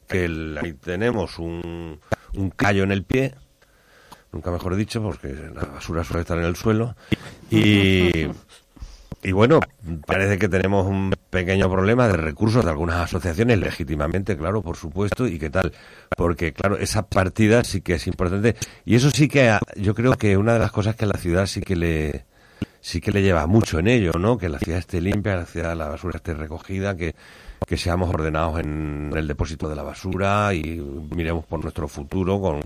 que ahí tenemos un, un callo en el pie, nunca mejor dicho, porque la basura suele estar en el suelo, y, y bueno, parece que tenemos un pequeño problema de recursos de algunas asociaciones, legítimamente, claro, por supuesto, y qué tal. Porque, claro, esa partida sí que es importante. Y eso sí que, yo creo que una de las cosas que la ciudad sí que le sí que le lleva mucho en ello, ¿no? Que la ciudad esté limpia, la ciudad, la basura esté recogida, que, que seamos ordenados en el depósito de la basura y miremos por nuestro futuro con,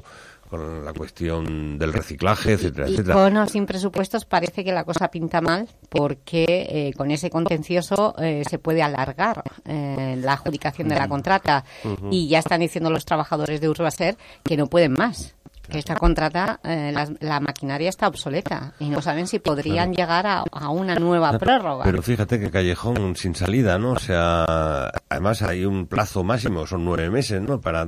con la cuestión del reciclaje, etcétera, Y etcétera. con o sin presupuestos parece que la cosa pinta mal porque eh, con ese contencioso eh, se puede alargar eh, la adjudicación de la contrata y ya están diciendo los trabajadores de Urbaser que no pueden más. Que esta contrata, eh, las- la, maquinaria está obsoleta y no saben si podrían llegar a, a una nueva prórroga. Pero fíjate que callejón sin salida, ¿no? O sea, además hay un plazo máximo, son nueve meses, ¿no? Para.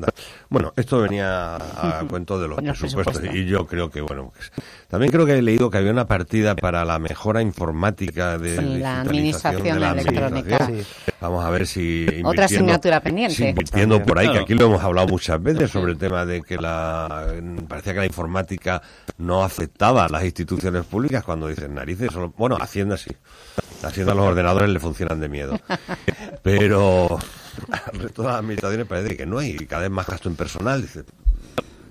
Bueno, esto venía a <laughs> cuento de los presupuestos. y yo creo que, bueno, pues, también creo que he leído que había una partida para la mejora informática de Sí, la administración de la electrónica. administración. Vamos a ver si Otra asignatura pendiente. si invirtiendo por ahí, que aquí lo hemos hablado muchas <laughs> veces sobre el tema de que la parecía que la informática no afectaba a las instituciones públicas cuando dicen narices, solo- bueno, Hacienda sí. Hacienda a los ordenadores le funcionan de miedo. <laughs> Pero al resto de las administraciones parece que no hay cada vez más gasto en personal. Dice,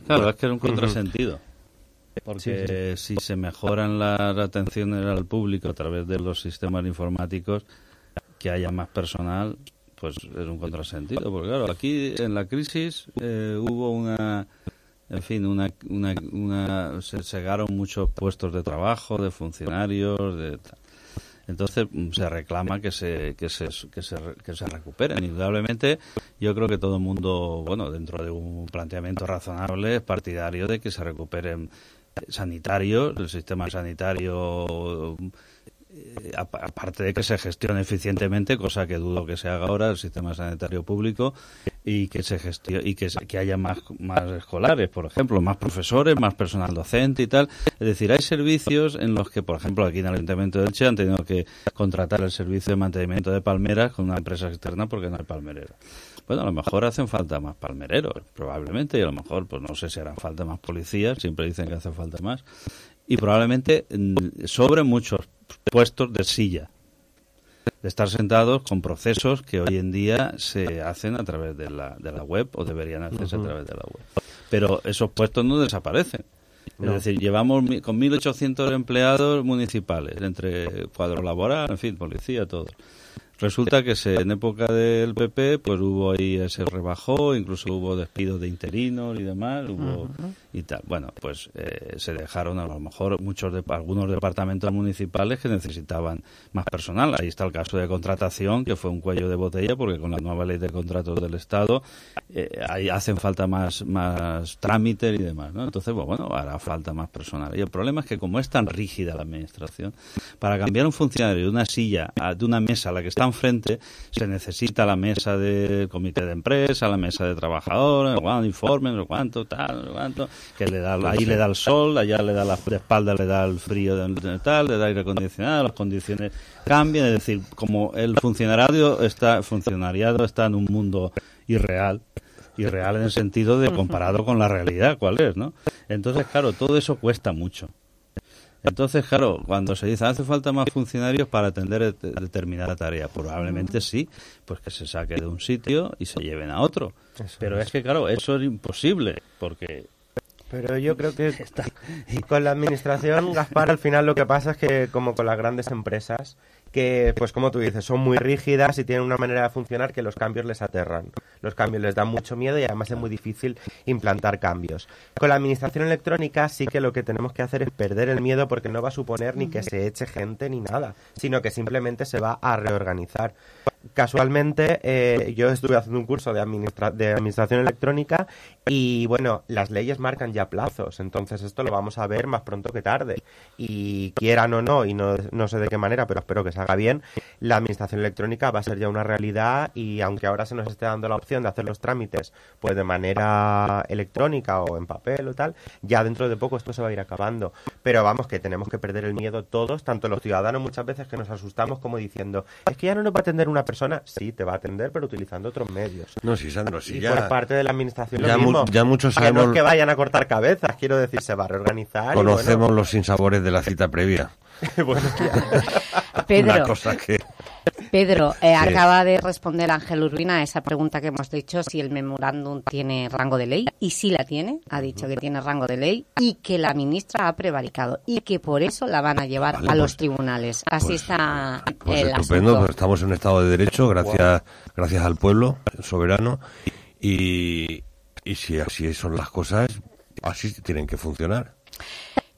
Claro, Bueno. es que es un contrasentido. Porque si se mejoran las atenciones al público a través de los sistemas informáticos, que haya más personal, pues es un contrasentido. Porque claro, aquí en la crisis eh, hubo una, en fin, una, una, una, se cegaron muchos puestos de trabajo, de funcionarios, de. Entonces mm, se reclama que se, que se, que se, que se recuperen. Indudablemente, yo creo que todo el mundo, bueno, dentro de un planteamiento razonable, es partidario de que se recuperen sanitario, el sistema sanitario eh, aparte de que se gestione eficientemente, cosa que dudo que se haga ahora el sistema sanitario público y que se gestione, y que, que haya más, más escolares, por ejemplo, más profesores, más personal docente y tal. Es decir, hay servicios en los que, por ejemplo, aquí en el Ayuntamiento de Elche han tenido que contratar el servicio de mantenimiento de palmeras con una empresa externa porque no hay palmerero. Bueno, a lo mejor hacen falta más palmereros, probablemente, y a lo mejor, pues no sé si harán falta más policías, siempre dicen que hace falta más, y probablemente mm, sobre muchos puestos de silla, de estar sentados con procesos que hoy en día se hacen a través de la, de la web o deberían hacerse a través de la web. Pero esos puestos no desaparecen. Es decir, llevamos con 1.800 empleados municipales, entre cuadro laboral, en fin, policía, todo. Resulta que se, en época del PP, pues hubo ahí, se rebajó, incluso hubo despidos de interinos y demás, hubo y tal. Bueno, pues eh, se dejaron a lo mejor muchos de, algunos departamentos municipales que necesitaban más personal. Ahí está el caso de contratación, que fue un cuello de botella, porque con la nueva ley de contratos del Estado eh, ahí hacen falta más, más trámites y demás, ¿no? Entonces, pues, bueno, hará falta más personal. Y el problema es que como es tan rígida la administración, para cambiar un funcionario de una silla, a, de una mesa a la que está enfrente, se necesita la mesa del comité de empresa, la mesa de trabajadores, el informe, no cuánto, tal, no cuánto, que le da, ahí le da el sol, allá le da la espalda, le da el frío de, tal, le da aire acondicionado, las condiciones cambian, es decir, como el funcionariado está, funcionariado está en un mundo irreal, irreal en el sentido de comparado con la realidad, ¿cuál es, no? Entonces, claro, todo eso cuesta mucho. Entonces, claro, cuando se dice hace falta más funcionarios para atender determinada tarea, probablemente sí, pues que se saque de un sitio y se lleven a otro. Pero es que, claro, eso es imposible, porque pero yo creo que con la administración, Gaspar, al final lo que pasa es que, como con las grandes empresas, que, pues como tú dices, son muy rígidas y tienen una manera de funcionar que los cambios les aterran. Los cambios les dan mucho miedo y además es muy difícil implantar cambios. Con la administración electrónica sí que lo que tenemos que hacer es perder el miedo porque no va a suponer ni que se eche gente ni nada, sino que simplemente se va a reorganizar. Casualmente, eh, yo estuve haciendo un curso de, de administración electrónica y bueno, las leyes marcan ya plazos, entonces esto lo vamos a ver más pronto que tarde. Y quieran o no, y no, no sé de qué manera, pero espero que se haga bien, la administración electrónica va a ser ya una realidad y aunque ahora se nos esté dando la opción de hacer los trámites pues de manera electrónica o en papel o tal, ya dentro de poco esto se va a ir acabando. Pero vamos, que tenemos que perder el miedo todos, tanto los ciudadanos muchas veces que nos asustamos como diciendo, es que ya no nos va a atender una persona, sí, te va a atender, pero utilizando otros medios. No, sí, Sandro, sí, y ya... por parte de la administración ya lo mismo. ya muchos Que no es que vayan a cortar cabezas, quiero decir, se va a reorganizar. y Conocemos bueno. los sinsabores de la cita previa. <laughs> bueno, <laughs> Pedro. Una cosa que... Pedro, eh, Sí. acaba de responder Ángel Urbina a esa pregunta que hemos dicho, si el memorándum tiene rango de ley, y sí la tiene, ha dicho que tiene rango de ley, y que la ministra ha prevaricado, y que por eso la van a llevar Vale, a pues- los tribunales. Así está Pues el estupendo, asunto. pues estamos en un estado de derecho gracias, gracias al pueblo soberano y, y si así son las cosas, así tienen que funcionar.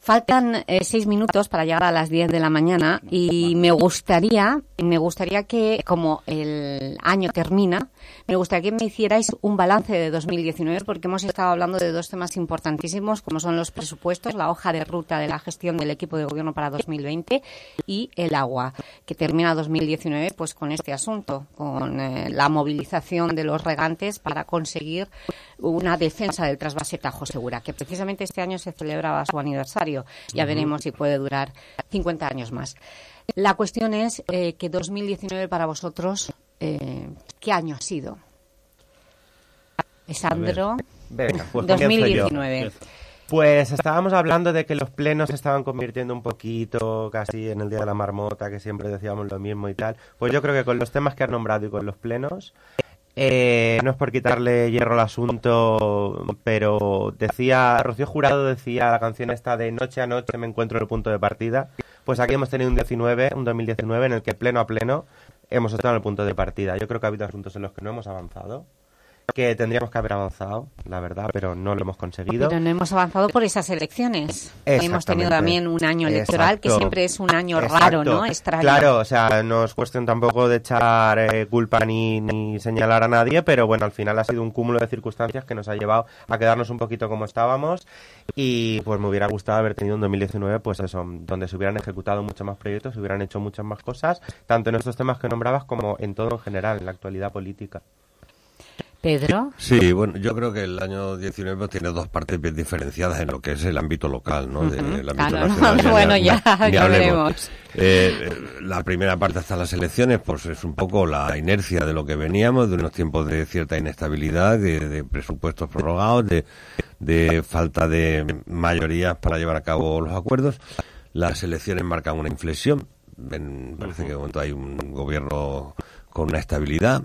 Faltan eh, seis minutos para llegar a las 10 de la mañana y me gustaría, me gustaría que, como el año termina, me gustaría que me hicierais un balance de 2019 porque hemos estado hablando de dos temas importantísimos como son los presupuestos, la hoja de ruta de la gestión del equipo de gobierno para 2020 y el agua, que termina 2019 pues con este asunto, con eh, la movilización de los regantes para conseguir una defensa del trasvase Tajo Segura, que precisamente este año se celebraba su aniversario. Ya veremos si puede durar 50 años más. La cuestión es eh, que 2019 para vosotros, eh, ¿qué año ha sido? Sandro, Venga, pues comienzo yo. 2019. Pues estábamos hablando de que los plenos se estaban convirtiendo un poquito casi en el Día de la Marmota, que siempre decíamos lo mismo y tal. Pues yo creo que con los temas que has nombrado y con los plenos, eh, no es por quitarle hierro al asunto, pero decía, Rocío Jurado decía la canción esta de Noche a Noche me encuentro en el punto de partida. Pues aquí hemos tenido un 19, un 2019 en el que pleno a pleno hemos estado en el punto de partida. Yo creo que ha habido asuntos en los que no hemos avanzado que tendríamos que haber avanzado, la verdad, pero no lo hemos conseguido. Pero no hemos avanzado por esas elecciones. Hemos tenido también un año electoral que siempre es un año raro, ¿no? Extraño. Claro, o sea, no es cuestión tampoco de echar eh, culpa ni, ni señalar a nadie, pero bueno, al final ha sido un cúmulo de circunstancias que nos ha llevado a quedarnos un poquito como estábamos y pues me hubiera gustado haber tenido un 2019, pues eso, donde se hubieran ejecutado muchos más proyectos, se hubieran hecho muchas más cosas, tanto en estos temas que nombrabas como en todo en general, en la actualidad política. Pedro. Sí, bueno, yo creo que el año 19 tiene dos partes bien diferenciadas en lo que es el ámbito local, ¿no? De, el ámbito Claro, nacional, <laughs> no, bueno, ya, veremos. Eh, la primera parte hasta las elecciones, pues es un poco la inercia de lo que veníamos, de unos tiempos de cierta inestabilidad, de, de presupuestos prorrogados, de, de falta de mayorías para llevar a cabo los acuerdos. Las elecciones marcan una inflexión. En- parece que de momento hay un gobierno con una estabilidad.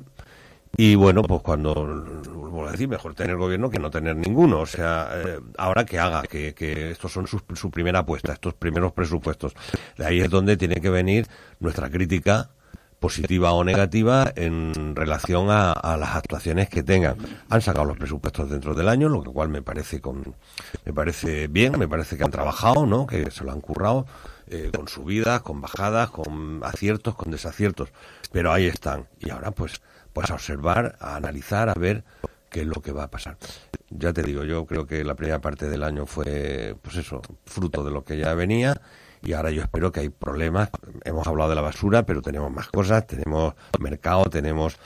Y bueno, pues cuando, vuelvo a decir, mejor tener gobierno que no tener ninguno. O sea, eh, ahora que haga, que, que estos son sus- su primera apuesta, estos primeros presupuestos. De ahí es donde tiene que venir nuestra crítica positiva o negativa en relación a, a las actuaciones que tengan. Han sacado los presupuestos dentro del año, lo cual me parece con, me parece bien, me parece que han trabajado, ¿no? Que se lo han currado eh, con subidas, con bajadas, con aciertos, con desaciertos. Pero ahí están. Y ahora pues, pues a observar, a analizar, a ver qué es lo que va a pasar. Ya te digo, yo creo que la primera parte del año fue, pues eso, fruto de lo que ya venía. Y ahora yo espero que hay problemas. Hemos hablado de la basura, pero tenemos más cosas, tenemos mercado, tenemos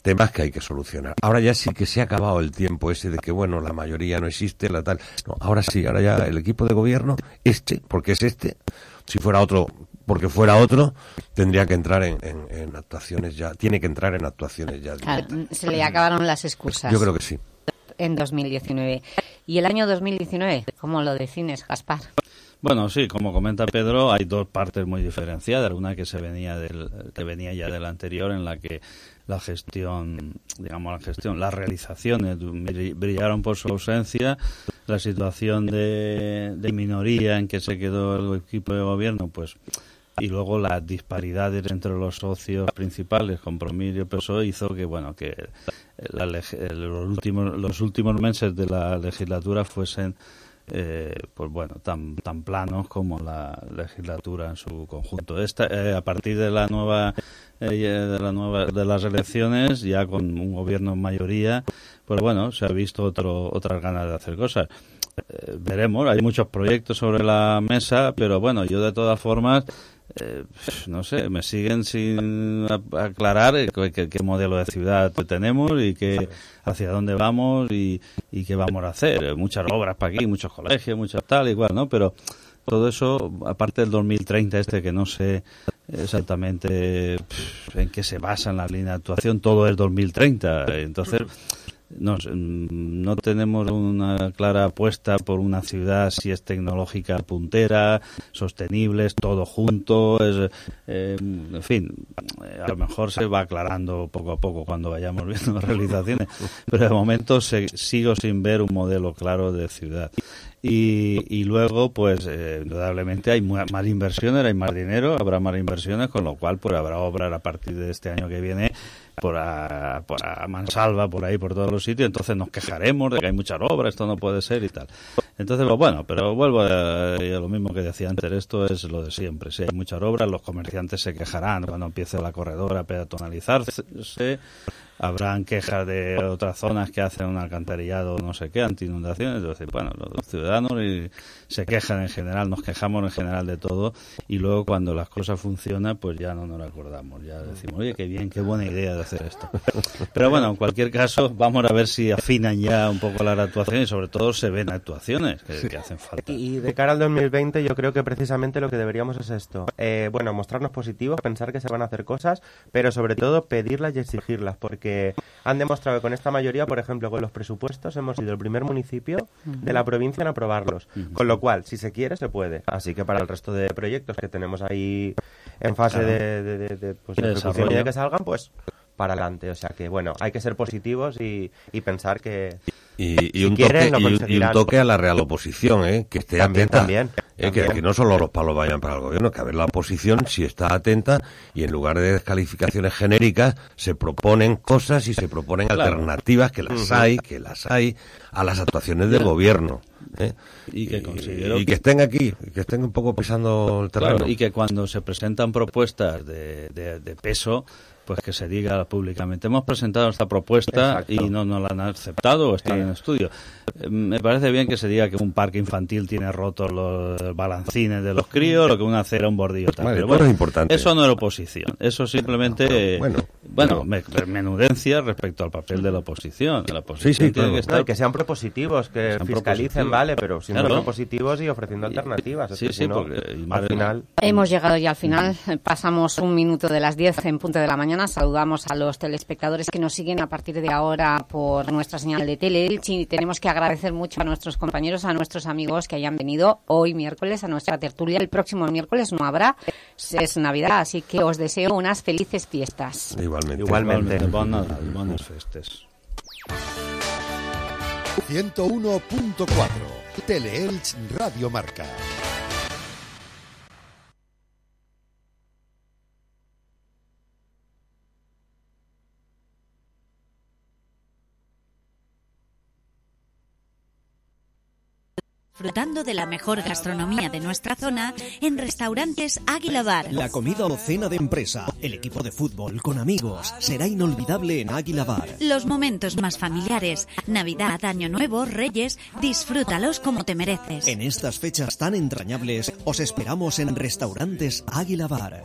temas que hay que solucionar. Ahora ya sí que se ha acabado el tiempo ese de que, bueno, la mayoría no existe, la tal. No, ahora sí, ahora ya el equipo de gobierno, este, porque es este, si fuera otro, porque fuera otro, tendría que entrar en, en- en actuaciones ya, tiene que entrar en actuaciones ya. Claro, se le acabaron las excusas. Yo creo que sí. En 2019. ¿Y el año 2019? ¿Cómo lo defines, Gaspar? Bueno, sí, como comenta Pedro, hay dos partes muy diferenciadas. Una que se venía del, que venía ya del anterior, en la que la gestión, digamos la gestión, las realizaciones brill- brillaron por su ausencia. La situación de, de minoría en que se quedó el equipo de gobierno, pues y luego las disparidades entre los socios principales, Compromís y el PSOE, hizo que bueno que la los últimos los últimos meses de la legislatura fuesen eh, pues bueno tan tan planos como la legislatura en su conjunto. Esta eh, a partir de la nueva eh, de la nueva de las elecciones ya con un gobierno en mayoría, pues bueno se ha visto otro otras ganas de hacer cosas. Eh, veremos, hay muchos proyectos sobre la mesa, pero bueno, yo de todas formas, eh, no sé, me siguen sin aclarar qué, modelo de ciudad tenemos y qué, hacia dónde vamos y, y qué vamos a hacer. Eh, Muchas obras para aquí, muchos colegios, muchas tal, igual, ¿no? Pero todo eso, aparte del 2030 este que no sé exactamente en qué se basa en la línea de actuación, todo es 2030. Entonces, no, mm, no tenemos una clara apuesta por una ciudad si es tecnológica puntera, sostenible, es todo junto, es, eh, en fin, eh, a lo mejor se va aclarando poco a poco cuando vayamos <laughs> viendo realizaciones, pero de momento se- sigo sin ver un modelo claro de ciudad. Y, y luego, pues, eh, indudablemente hay más inversiones, hay más dinero, habrá más inversiones, con lo cual, pues, habrá obras a partir de este año que viene por a, por a mansalva, por ahí, por todos los sitios. Entonces nos quejaremos de que hay muchas obras, esto no puede ser y tal. Entonces, pues, bueno, pero vuelvo a, lo mismo que decía antes, esto es lo de siempre. Si hay muchas obras, los comerciantes se quejarán cuando empiece la corredora a peatonalizarse. Habrán quejas de otras zonas que hacen un alcantarillado, no sé qué, anti-inundaciones. Entonces, bueno, los ciudadanos y se quejan en general, nos quejamos en general de todo. Y luego, cuando las cosas funcionan, pues ya no nos acordamos. Ya decimos, oye, qué bien, qué buena idea de hacer esto. Pero bueno, en cualquier caso, vamos a ver si afinan ya un poco las actuaciones y sobre todo se ven actuaciones que, que hacen falta. Y de cara al 2020 yo creo que precisamente lo que deberíamos es esto. Eh, bueno, mostrarnos positivos, pensar que se van a hacer cosas, pero sobre todo pedirlas y exigirlas, porque han demostrado que con esta mayoría, por ejemplo, con los presupuestos, hemos sido el primer municipio de la provincia en aprobarlos. Con lo cual, si se quiere, se puede. Así que para el resto de proyectos que tenemos ahí en fase Claro. de, de, de- de, pues, De de ejecución y de que salgan, pues para adelante. O sea que, bueno, hay que ser positivos y, y pensar que... Y, y si un quieren, toque, lo y un- y un conseguirán. toque a la real oposición, ¿eh? que esté También, atenta. también. Eh, que, que, no solo los palos vayan para el gobierno, que a ver la oposición si está atenta y en lugar de descalificaciones genéricas se proponen cosas y se proponen claro. alternativas, que las hay, que las hay, a las actuaciones del gobierno. ¿Eh? Y, que considero y, que estén aquí, que estén un poco pisando el terreno. Claro, y que cuando se presentan propuestas de, de, de peso, pues que se diga públicamente hemos presentado esta propuesta Exacto. y no nos la han aceptado o está sí. en estudio. Eh, me parece bien que se diga que un parque infantil tiene rotos los balancines de los críos o que una acera un bordillo tal. Vale, pero bueno, es importante. eso no es oposición, eso simplemente bueno, bueno, bueno menudencia respecto al papel de la oposición. La oposición sí, sí, tiene claro. que, estar... no, que sean propositivos, que, sean fiscalicen, propositivos. vale, pero siendo Claro. propositivos y ofreciendo alternativas. Sí, que sí, si no, porque al final Hemos llegado ya al final, pasamos un minuto de las 10 en punto de la mañana, saludamos a los telespectadores que nos siguen a partir de ahora por nuestra señal de tele y tenemos que agradecer mucho a nuestros compañeros, a nuestros amigos que hayan venido hoy miércoles a nuestra tertulia. El próximo miércoles no habrá, es Navidad, así que os deseo unas felices fiestas. Igualmente. Igualmente. Bones, bones festes. 101.4 Teleelch Radio Marca. Disfrutando de la mejor gastronomía de nuestra zona en restaurantes Águila Bar. La comida o cena de empresa, el equipo de fútbol con amigos, será inolvidable en Águila Bar. Los momentos más familiares, Navidad, Año Nuevo, Reyes, disfrútalos como te mereces. En estas fechas tan entrañables, os esperamos en restaurantes Águila Bar.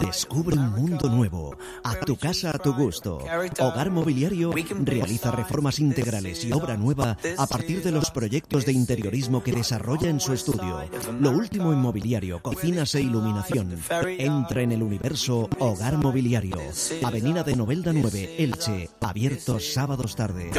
Descubre un mundo nuevo, a tu casa a tu gusto. Hogar Mobiliario realiza reformas integrales y obra nueva a partir de los proyectos de interiorismo que desarrolla en su estudio. Lo último en mobiliario, cocinas e iluminación. Entra en el universo Hogar Mobiliario. Avenida de Novelda 9, Elche, abierto sábados tarde.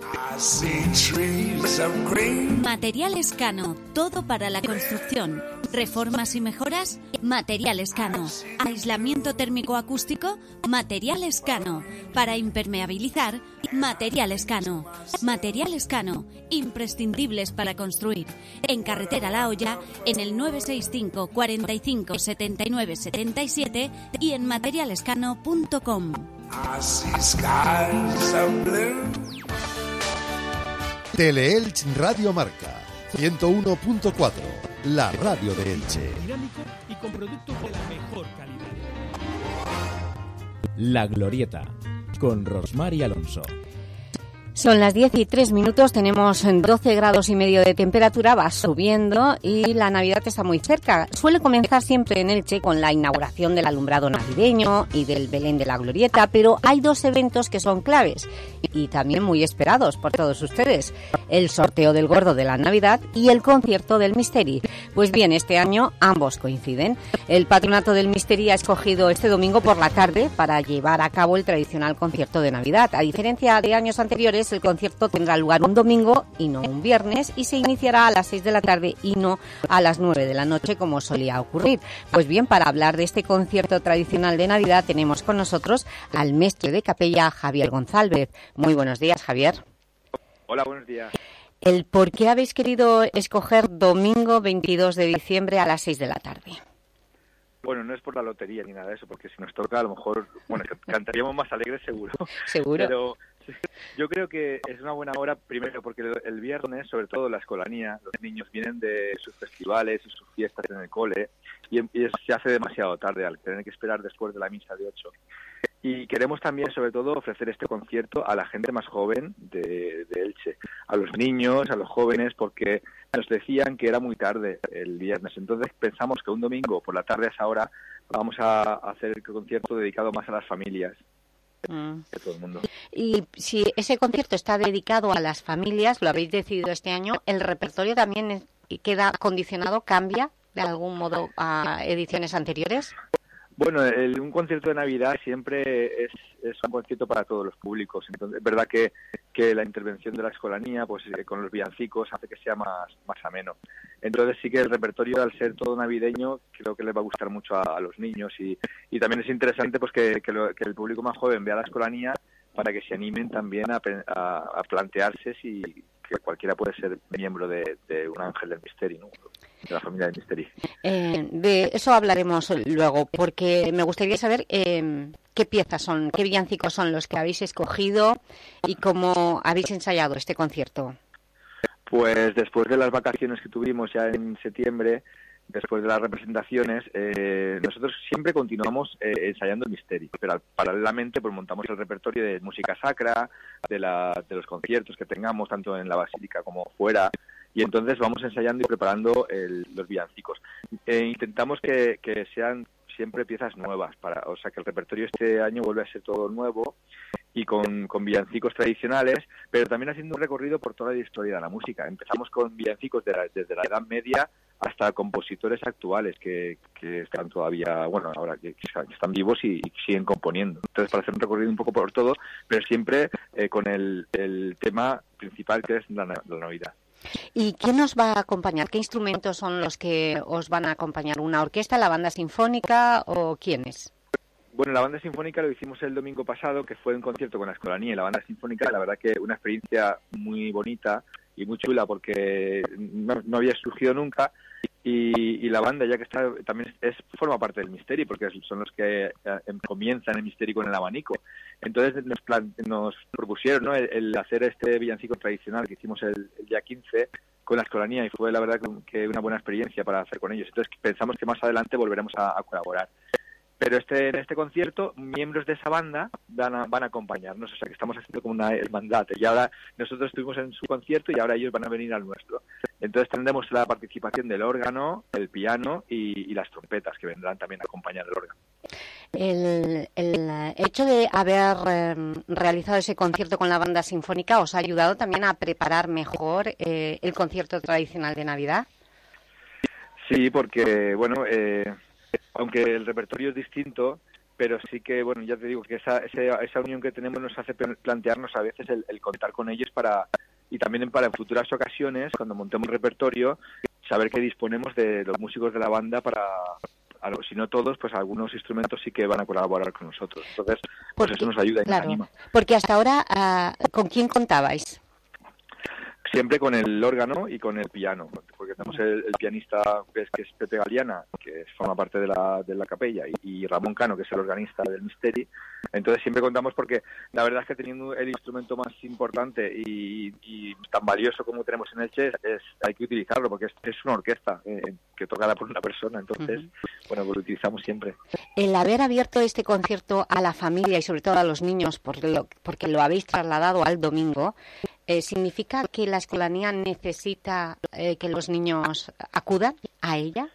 Don't believe the narcissism when everyone projects and expects you to listen to. I see trees of green. Material Escano, todo para la construcción. Reformas y mejoras, Material Escano. Aislamiento térmico acústico, Material Escano. Para impermeabilizar, Material Escano. Material Escano, imprescindibles para construir. En carretera La Hoya, en el 965 45 79 77 y en materialescano.com. Teleelch Radio Marca 101.4, la radio de Elche. Dinámico y con productos de la mejor calidad. La Glorieta, con Rosmar y Alonso. Son las 10 y 3 minutos, tenemos 12 grados y medio de temperatura, va subiendo y la Navidad está muy cerca. Suele comenzar siempre en Elche con la inauguración del alumbrado navideño y del Belén de la Glorieta, pero hay dos eventos que son claves y también muy esperados por todos ustedes. El sorteo del gordo de la Navidad y el concierto del Misteri. Pues bien, este año ambos coinciden. El patronato del Misteri ha escogido este domingo por la tarde para llevar a cabo el tradicional concierto de Navidad. A diferencia de años anteriores, el concierto tendrá lugar un domingo y no un viernes y se iniciará a las 6 de la tarde y no a las 9 de la noche como solía ocurrir. Pues bien, para hablar de este concierto tradicional de Navidad tenemos con nosotros al mestre de capella Javier González. Muy buenos días, Javier. Hola, buenos días. El por qué habéis querido escoger domingo 22 de diciembre a las 6 de la tarde. Bueno, no es por la lotería ni nada de eso, porque si nos toca a lo mejor, bueno, <laughs> cantaríamos más alegres seguro. Seguro. Pero yo creo que es una buena hora, primero, porque el, viernes, sobre todo la escolanía, los niños vienen de sus festivales y sus fiestas en el cole y, es- se hace demasiado tarde al tener que esperar después de la misa de 8. Y queremos también, sobre todo, ofrecer este concierto a la gente más joven de, de Elche, a los niños, a los jóvenes, porque nos decían que era muy tarde el viernes. Entonces pensamos que un domingo por la tarde a esa hora vamos a hacer el concierto dedicado más a las familias Mm. de todo el mundo. Y si ese concierto está dedicado a las familias, lo habéis decidido este año, el repertorio también queda condicionado, cambia de algún modo a ediciones anteriores? Bueno, el- un concierto de Navidad siempre es, un concierto para todos los públicos. Entonces, es verdad que, que la intervención de la escolanía, pues eh, con los villancicos, hace que sea más, más ameno. Entonces sí que el repertorio, al ser todo navideño, creo que les va a gustar mucho a, los niños. Y, y también es interesante pues que, que lo- que el público más joven vea la escolanía para que se animen también a, a, a plantearse si que cualquiera puede ser miembro de, de un ángel del misterio, ¿no? De la familia. Eh, de eso hablaremos luego, porque me gustaría saber eh, qué piezas son, qué villancicos son los que habéis escogido y cómo habéis ensayado este concierto. Pues después de las vacaciones que tuvimos ya en septiembre, después de las representaciones, eh, nosotros siempre continuamos eh, ensayando el misterio, pero al- paralelamente pues montamos el repertorio de música sacra, de, la- de los conciertos que tengamos, tanto en la basílica como fuera, y entonces vamos ensayando y preparando el- los villancicos. Eh, intentamos que, sean siempre piezas nuevas, para, o sea que el repertorio este año vuelve a ser todo nuevo y con, con villancicos tradicionales, pero también haciendo un recorrido por toda la historia de la música. Empezamos con villancicos de la- desde la Edad Media hasta compositores actuales que, que están todavía, bueno, ahora que, están vivos y, siguen componiendo. Entonces, para hacer un recorrido un poco por todo, pero siempre eh, con el, tema principal que es la, la Navidad. ¿Y quién nos va a acompañar? ¿Qué instrumentos son los que os van a acompañar? ¿Una orquesta, la banda sinfónica o quiénes? Bueno, la banda sinfónica lo hicimos el domingo pasado, que fue un concierto con la Escolanía la banda sinfónica. La verdad que una experiencia muy bonita y muy chula porque no, había surgido nunca. Y, la banda, ya que está, también es, forma parte del misterio, porque son los que eh, comienzan el misterio con el abanico. Entonces nos, nos propusieron ¿no? el, hacer este villancico tradicional que hicimos el, día 15 con la escolanía y fue la verdad que- una buena experiencia para hacer con ellos. Entonces pensamos que más adelante volveremos a colaborar. Pero este, en este concierto, miembros de esa banda van a, van a acompañarnos, o sea que estamos haciendo como una hermandad. Y ahora nosotros estuvimos en su concierto y ahora ellos van a venir al nuestro. Entonces tendremos la participación del órgano, el piano y, y las trompetas que vendrán también a acompañar el órgano. El, el hecho de haber eh, realizado ese concierto con la banda sinfónica os ha ayudado también a preparar mejor eh, el concierto tradicional de Navidad. Sí, porque, bueno, eh, aunque el repertorio es distinto, pero sí que, bueno, ya te digo que esa, esa, esa unión que tenemos nos hace plan- plantearnos a veces el, el contar con ellos para, y también para en futuras ocasiones, cuando montemos repertorio, saber que disponemos de los músicos de la banda para, si no todos, pues algunos instrumentos sí que van a colaborar con nosotros. Entonces, pues eso nos ayuda y nos anima. porque hasta ahora, ah, ¿con quién contabais? Siempre con el órgano y con el piano, porque tenemos el, el pianista que es, que es Pepe Galeana, que forma parte de la, de la capella, y, y Ramón Cano, que es el organista del Misteri. Entonces siempre contamos porque la verdad es que teniendo el instrumento más importante y, y tan valioso como tenemos en el chess, es, hay que utilizarlo porque es, es una orquesta eh, que tocada por una persona. Entonces, bueno, pues lo utilizamos siempre. El haber abierto este concierto a la familia y sobre todo a los niños, porque lo, porque lo habéis trasladado al domingo, eh, ¿significa que la escolanía necesita eh, que los niños acudan a ella?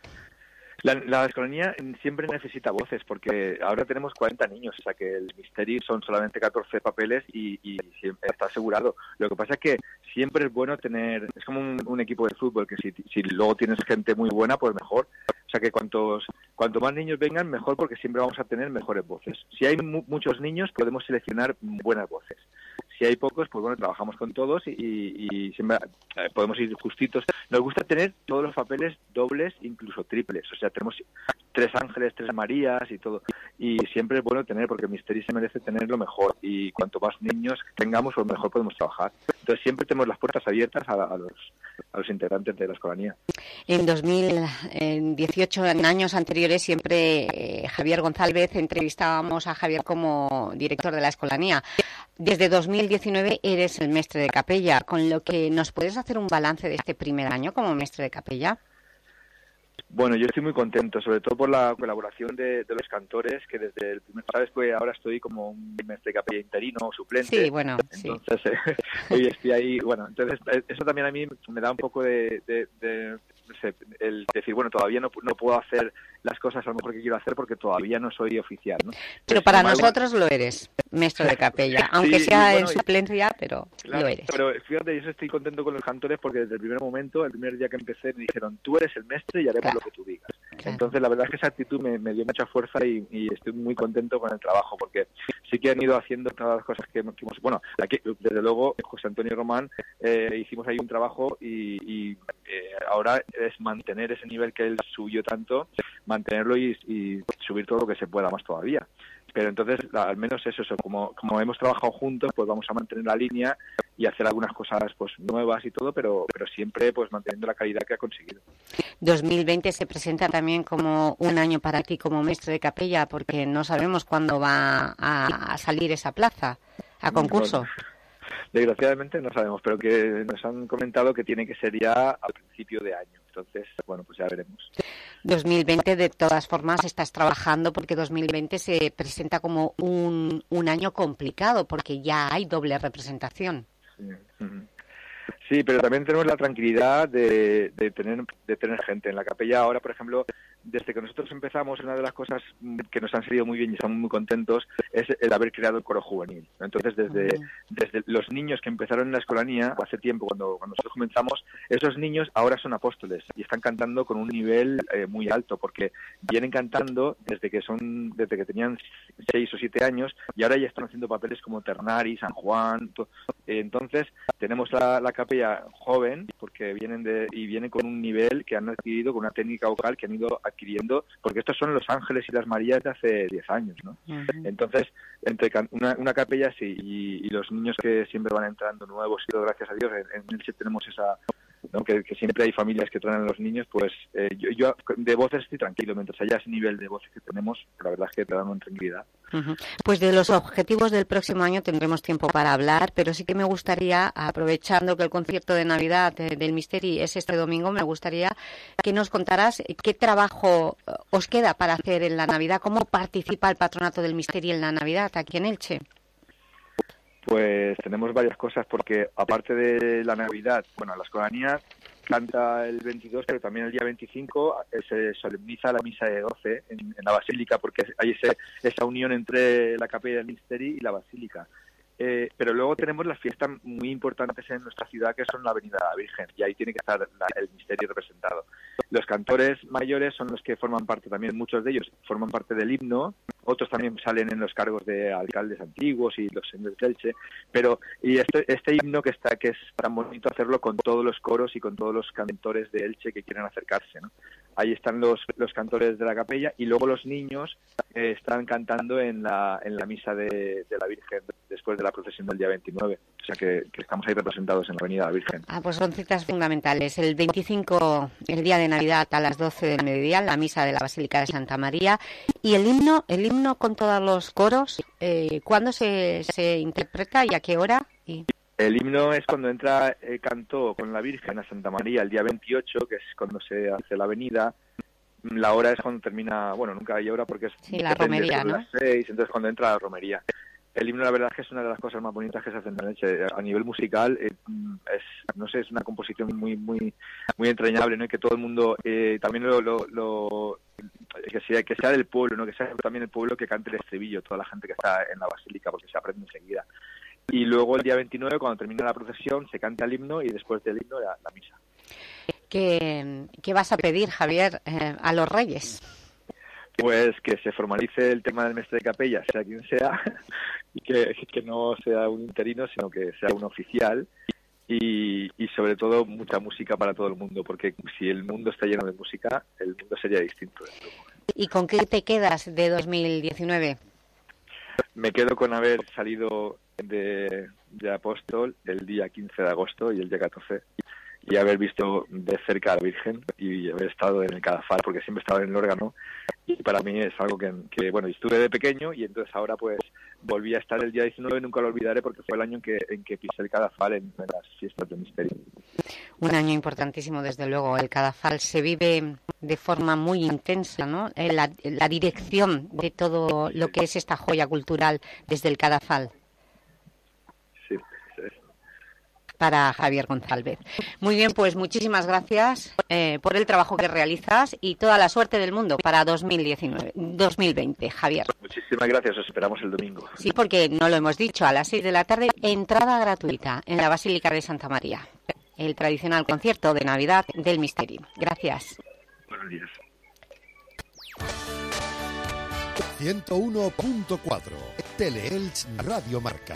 La, la escolanía siempre necesita voces porque ahora tenemos 40 niños, o sea que el misterio son solamente 14 papeles y, y está asegurado. Lo que pasa es que siempre es bueno tener, es como un, un equipo de fútbol que si, si luego tienes gente muy buena, pues mejor. O sea que cuantos cuanto más niños vengan, mejor porque siempre vamos a tener mejores voces. Si hay mu- muchos niños, podemos seleccionar buenas voces. Si hay pocos, pues bueno, trabajamos con todos y, y siempre eh, podemos ir justitos. Nos gusta tener todos los papeles dobles, incluso triples. O sea, tenemos tres ángeles, tres Marías y todo. Y siempre es bueno tener, porque el misterio se merece tener lo mejor. Y cuanto más niños tengamos, pues mejor podemos trabajar. Entonces siempre tenemos las puertas abiertas a, a los, a los integrantes de la escolanía. En 2018, en años anteriores, siempre eh, Javier González entrevistábamos a Javier como director de la escolanía. Desde 2019 eres el mestre de capella, con lo que nos puedes hacer un balance de este primer año como mestre de capella. Bueno, yo estoy muy contento, sobre todo por la colaboración de, de los cantores, que desde el primer, sabes que ahora estoy como un mestre capella interino, suplente. Sí, bueno, sí. Entonces, eh, <laughs> hoy estoy ahí, bueno, entonces eh, eso también a mí me da un poco de, de- de el decir, bueno, todavía no, no puedo hacer las cosas a lo mejor que quiero hacer porque todavía no soy oficial, ¿no? Pero para nosotros lo eres, maestro de capella, <laughs> aunque Sí, sea en bueno, y- suplencia, pero Claro, lo eres. pero fíjate, yo estoy contento con los cantores porque desde el primer momento, el primer día que empecé, me dijeron, tú eres el mestre y haremos lo que tú digas. Entonces, la verdad es que esa actitud me, me dio mucha fuerza y, y estoy muy contento con el trabajo porque sí que han ido haciendo todas las cosas que, que hemos... Bueno, aquí, desde luego, José Antonio Román eh, hicimos ahí un trabajo y, y, eh, ahora es mantener ese nivel que él subió tanto, mantenerlo y, y subir todo lo que se pueda más todavía. Pero entonces, al menos eso, eso como, como hemos trabajado juntos, pues vamos a mantener la línea y hacer algunas cosas pues nuevas y todo, pero, pero siempre pues manteniendo la calidad que ha conseguido. 2020 se presenta también como un año para ti como maestro de capella, porque no sabemos cuándo va a, a salir esa plaza a concurso. Bueno, desgraciadamente no sabemos, pero que nos han comentado que tiene que ser ya al principio de año. Entonces, bueno, pues ya veremos. 2020, de todas formas, estás trabajando porque 2020 se presenta como un, un año complicado, porque ya hay doble representación. Sí, pero también tenemos la tranquilidad de, de tener de tener gente en la capella. Ahora, por ejemplo, desde que nosotros empezamos, una de las cosas que nos han salido muy bien y estamos muy contentos es el haber creado el coro juvenil. Entonces, desde, desde los niños que empezaron en la escolanía hace tiempo, cuando, cuando nosotros comenzamos, esos niños ahora son apóstoles y están cantando con un nivel eh, muy alto porque vienen cantando desde que son desde que tenían seis o siete años y ahora ya están haciendo papeles como Ternari, San Juan. to- Entonces, tenemos la, la capella joven porque vienen de y vienen con un nivel que han adquirido, con una técnica vocal que han ido adquiriendo, porque estos son los ángeles y las Marías de hace 10 años, ¿no? Entonces, entre una, una capella sí y, y los niños que siempre van entrando nuevos, y gracias a Dios, en, en Elche tenemos esa, que, siempre hay familias que traen a los niños, pues eh, yo, yo de voces estoy tranquilo, mientras haya ese nivel de voces que tenemos, la verdad es que te dan una tranquilidad. Pues de los objetivos del próximo año tendremos tiempo para hablar, pero sí que me gustaría, aprovechando que el concierto de Navidad eh, del Misteri es este domingo, me gustaría que nos contaras qué trabajo eh, os queda para hacer en la Navidad, cómo participa el patronato del Misteri en la Navidad aquí en Elche. Pues tenemos varias cosas porque aparte de la Navidad, bueno, la escolanía canta el 22, pero también el día 25 eh, se solemniza la misa de 12 en, en la basílica porque hay ese, esa unión entre la capilla del Misteri y la basílica. Eh, pero luego tenemos las fiestas muy importantes en nuestra ciudad que son la Avenida de la Virgen y ahí tiene que estar la- el misterio representado. Los cantores mayores son los que forman parte también, muchos de ellos forman parte del himno, otros también salen en los cargos de alcaldes antiguos y los señores de Elche, pero y este, este himno que está que es tan bonito hacerlo con todos los coros y con todos los cantores de Elche que quieren acercarse, ¿no? Ahí están los, los cantores de la capella y luego los niños eh, están cantando en la, en la misa de, de la Virgen después de la procesión del día 29. O sea que, estamos ahí representados en la Avenida de la Virgen. Ah, pues son citas fundamentales. El 25, el día de Navidad a las 12 del mediodía, la misa de la Basílica de Santa María. Y el himno, el himno con todos los coros, eh, ¿cuándo se, se interpreta y a qué hora? Y... El himno es cuando entra el canto con la Virgen a Santa María el día 28, que es cuando se hace la avenida. La hora es cuando termina, bueno, nunca hay hora porque es Sí, la romería, ¿no? las seis, entonces cuando entra la romería. El himno, la verdad es que es una de las cosas más bonitas que se hacen en Elche. A nivel musical, eh, es, no sé, es una composición muy, muy, muy entrañable, ¿no? Y que todo el mundo, eh, también lo, lo, lo- que sea, que sea del pueblo, ¿no? Que sea también el pueblo que cante el estribillo, toda la gente que está en la basílica, porque se aprende enseguida. Y luego el día 29, cuando termina la procesión, se canta el himno y después del himno la, la misa. ¿Qué, qué vas a pedir, Javier, eh, a los reyes? Pues que se formalice el tema del mestre de capella, sea quien sea, <laughs> y que, que no sea un interino, sino que sea un oficial. Y, y sobre todo mucha música para todo el mundo, porque si el mundo está lleno de música, el mundo sería distinto. ¿Y con qué te quedas de 2019? Me quedo con haber salido de, de apóstol el día 15 de agosto y el día 14 y haber visto de cerca a la Virgen y haber estado en el Cadafal porque siempre he estado en el órgano y para mí es algo que, que, bueno, estuve de pequeño y entonces ahora pues volví a estar el día 19 nunca lo olvidaré porque fue el año en que, en que pisé el Cadafal en, las fiestas del misterio. Un año importantísimo, desde luego. El Cadafal se vive de forma muy intensa, ¿no? Eh, La, la dirección de todo lo que es esta joya cultural desde el Cadafal. Sí, sí. Para Javier González. Muy bien, pues muchísimas gracias eh, por el trabajo que realizas y toda la suerte del mundo para 2019, 2020, Javier. Muchísimas gracias, os esperamos el domingo. Sí, porque no lo hemos dicho, a las 6 de la tarde, entrada gratuita en la Basílica de Santa María. El tradicional concierto de Navidad del Misterio. Gracias. Buenos días. 101.4 Teleelch Radio Marca.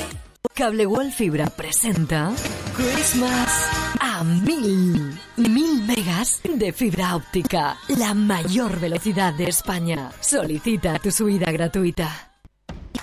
Cable Wall Fibra presenta Christmas a mil. Mil megas de fibra óptica. La mayor velocidad de España. Solicita tu subida gratuita.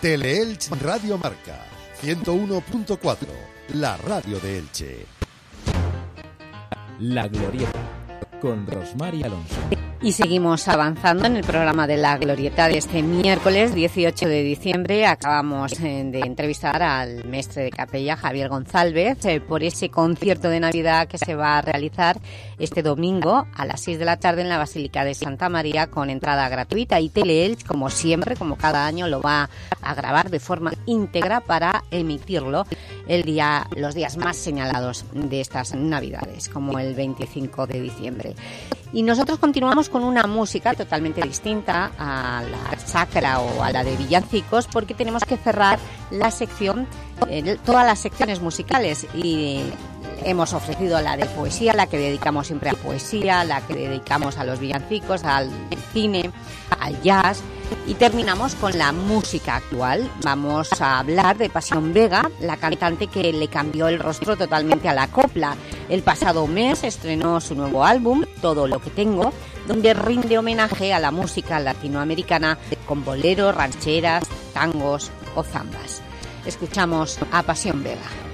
Teleelch Radio Marca 101.4 La radio de Elche. La Glorieta, con Rosmar Alonso. Y seguimos avanzando en el programa de La Glorieta de este miércoles 18 de diciembre. Acabamos eh, de entrevistar al mestre de capella Javier González eh, por ese concierto de Navidad que se va a realizar este domingo a las 6 de la tarde en la Basílica de Santa María con entrada gratuita. Y Teleelch, como siempre, como cada año, lo va a grabar de forma íntegra para emitirlo el día, los días más señalados de estas Navidades, como el 25 de diciembre. Y nosotros continuamos con una música totalmente distinta a la sacra o a la de villancicos porque tenemos que cerrar la sección, eh, todas las secciones musicales. Y hemos ofrecido la de poesía, la que dedicamos siempre a poesía, la que dedicamos a los villancicos, al cine, al jazz y terminamos con la música actual. Vamos a hablar de Pasión Vega, la cantante que le cambió el rostro totalmente a la copla. El pasado mes estrenó su nuevo álbum, Todo lo que tengo, donde rinde homenaje a la música latinoamericana con boleros, rancheras, tangos o zambas. Escuchamos a Pasión Vega.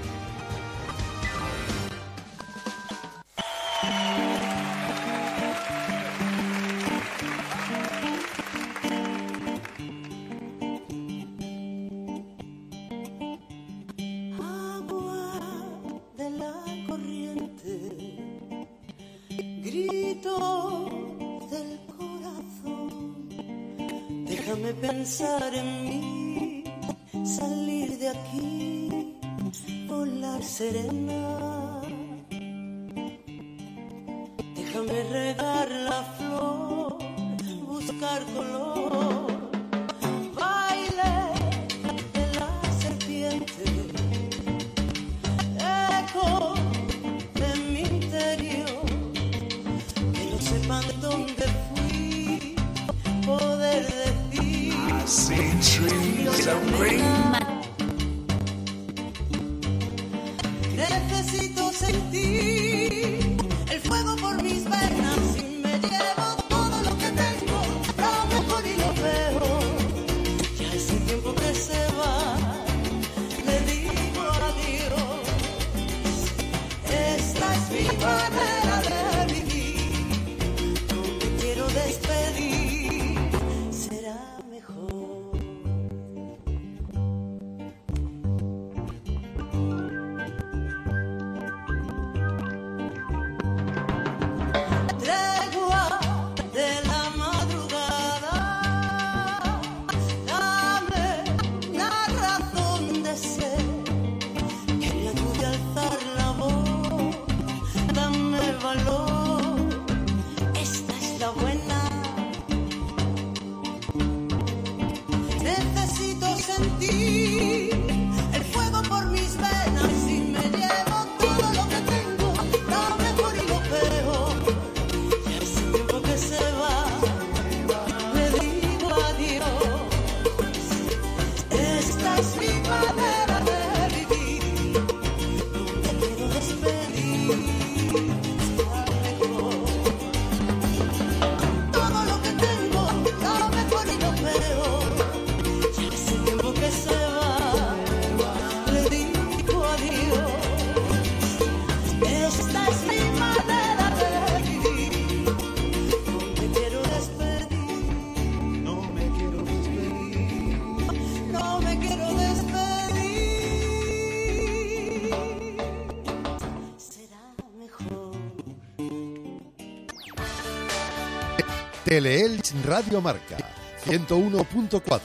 Teleelch Radio Marca 101.4,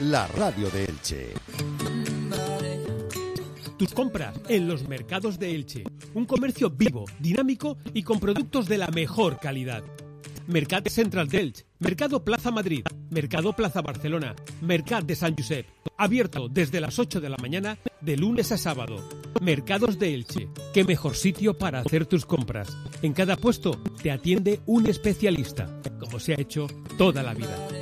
la radio de Elche. Tus compras en los mercados de Elche. Un comercio vivo, dinámico y con productos de la mejor calidad. Mercat Central de Elche, Mercado Plaza Madrid, Mercado Plaza Barcelona, Mercat de San Josep. Abierto desde las 8 de la mañana de lunes a sábado. Mercados de Elche. Qué mejor sitio para hacer tus compras. En cada puesto te atiende un especialista, como se ha hecho toda la vida.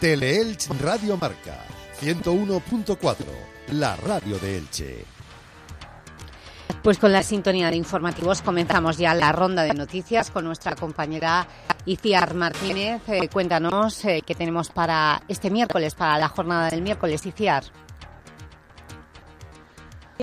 Teleelch Radio Marca 101.4, la radio de Elche. Pues con la sintonía de informativos comenzamos ya la ronda de noticias con nuestra compañera Iciar Martínez. Eh, cuéntanos eh, qué tenemos para este miércoles, para la jornada del miércoles, Iciar.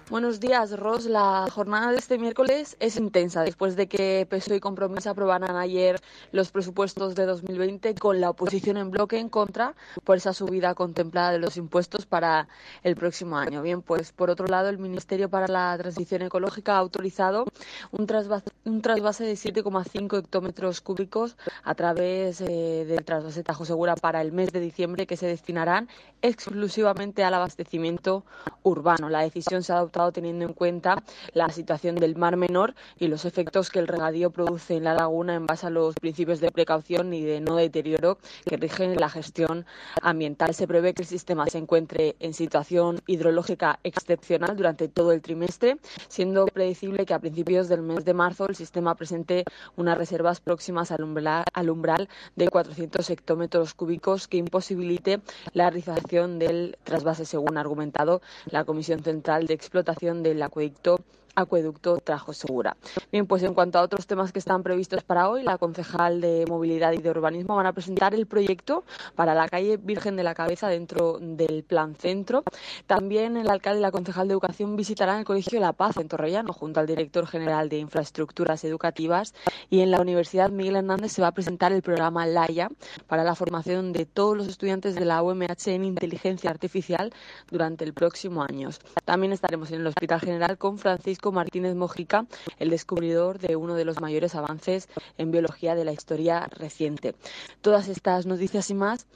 Buenos días, Ros. La jornada de este miércoles es intensa después de que PSOE y Compromís aprobaran ayer los presupuestos de 2020 con la oposición en bloque en contra por esa subida contemplada de los impuestos para el próximo año. Bien, pues por otro lado, el Ministerio para la Transición Ecológica ha autorizado un trasvase, un trasvase de 7,5 hectómetros cúbicos a través eh, del trasvase Tajo Segura para el mes de diciembre que se destinarán exclusivamente al abastecimiento urbano. La decisión se ha adoptado teniendo en cuenta la situación del Mar Menor y los efectos que el regadío produce en la laguna en base a los principios de precaución y de no deterioro que rigen la gestión ambiental. Se prevé que el sistema se encuentre en situación hidrológica excepcional durante todo el trimestre, siendo predecible que a principios del mes de marzo el sistema presente unas reservas próximas al umbral, al umbral de 400 hectómetros cúbicos que imposibilite la realización del trasvase, según ha argumentado la Comisión Central de Explotación del acueducto acueducto Trajo Segura. Bien, pues en cuanto a otros temas que están previstos para hoy, la concejal de Movilidad y de Urbanismo van a presentar el proyecto para la calle Virgen de la Cabeza dentro del Plan Centro. También el alcalde y la concejal de Educación visitarán el Colegio La Paz en Torrellano junto al director general de Infraestructuras Educativas y en la Universidad Miguel Hernández se va a presentar el programa LAIA para la formación de todos los estudiantes de la UMH en inteligencia artificial durante el próximo año. También estaremos en el Hospital General con Francisco Martínez Mojica, el descubridor de uno de los mayores avances en biología de la historia reciente. Todas estas noticias y más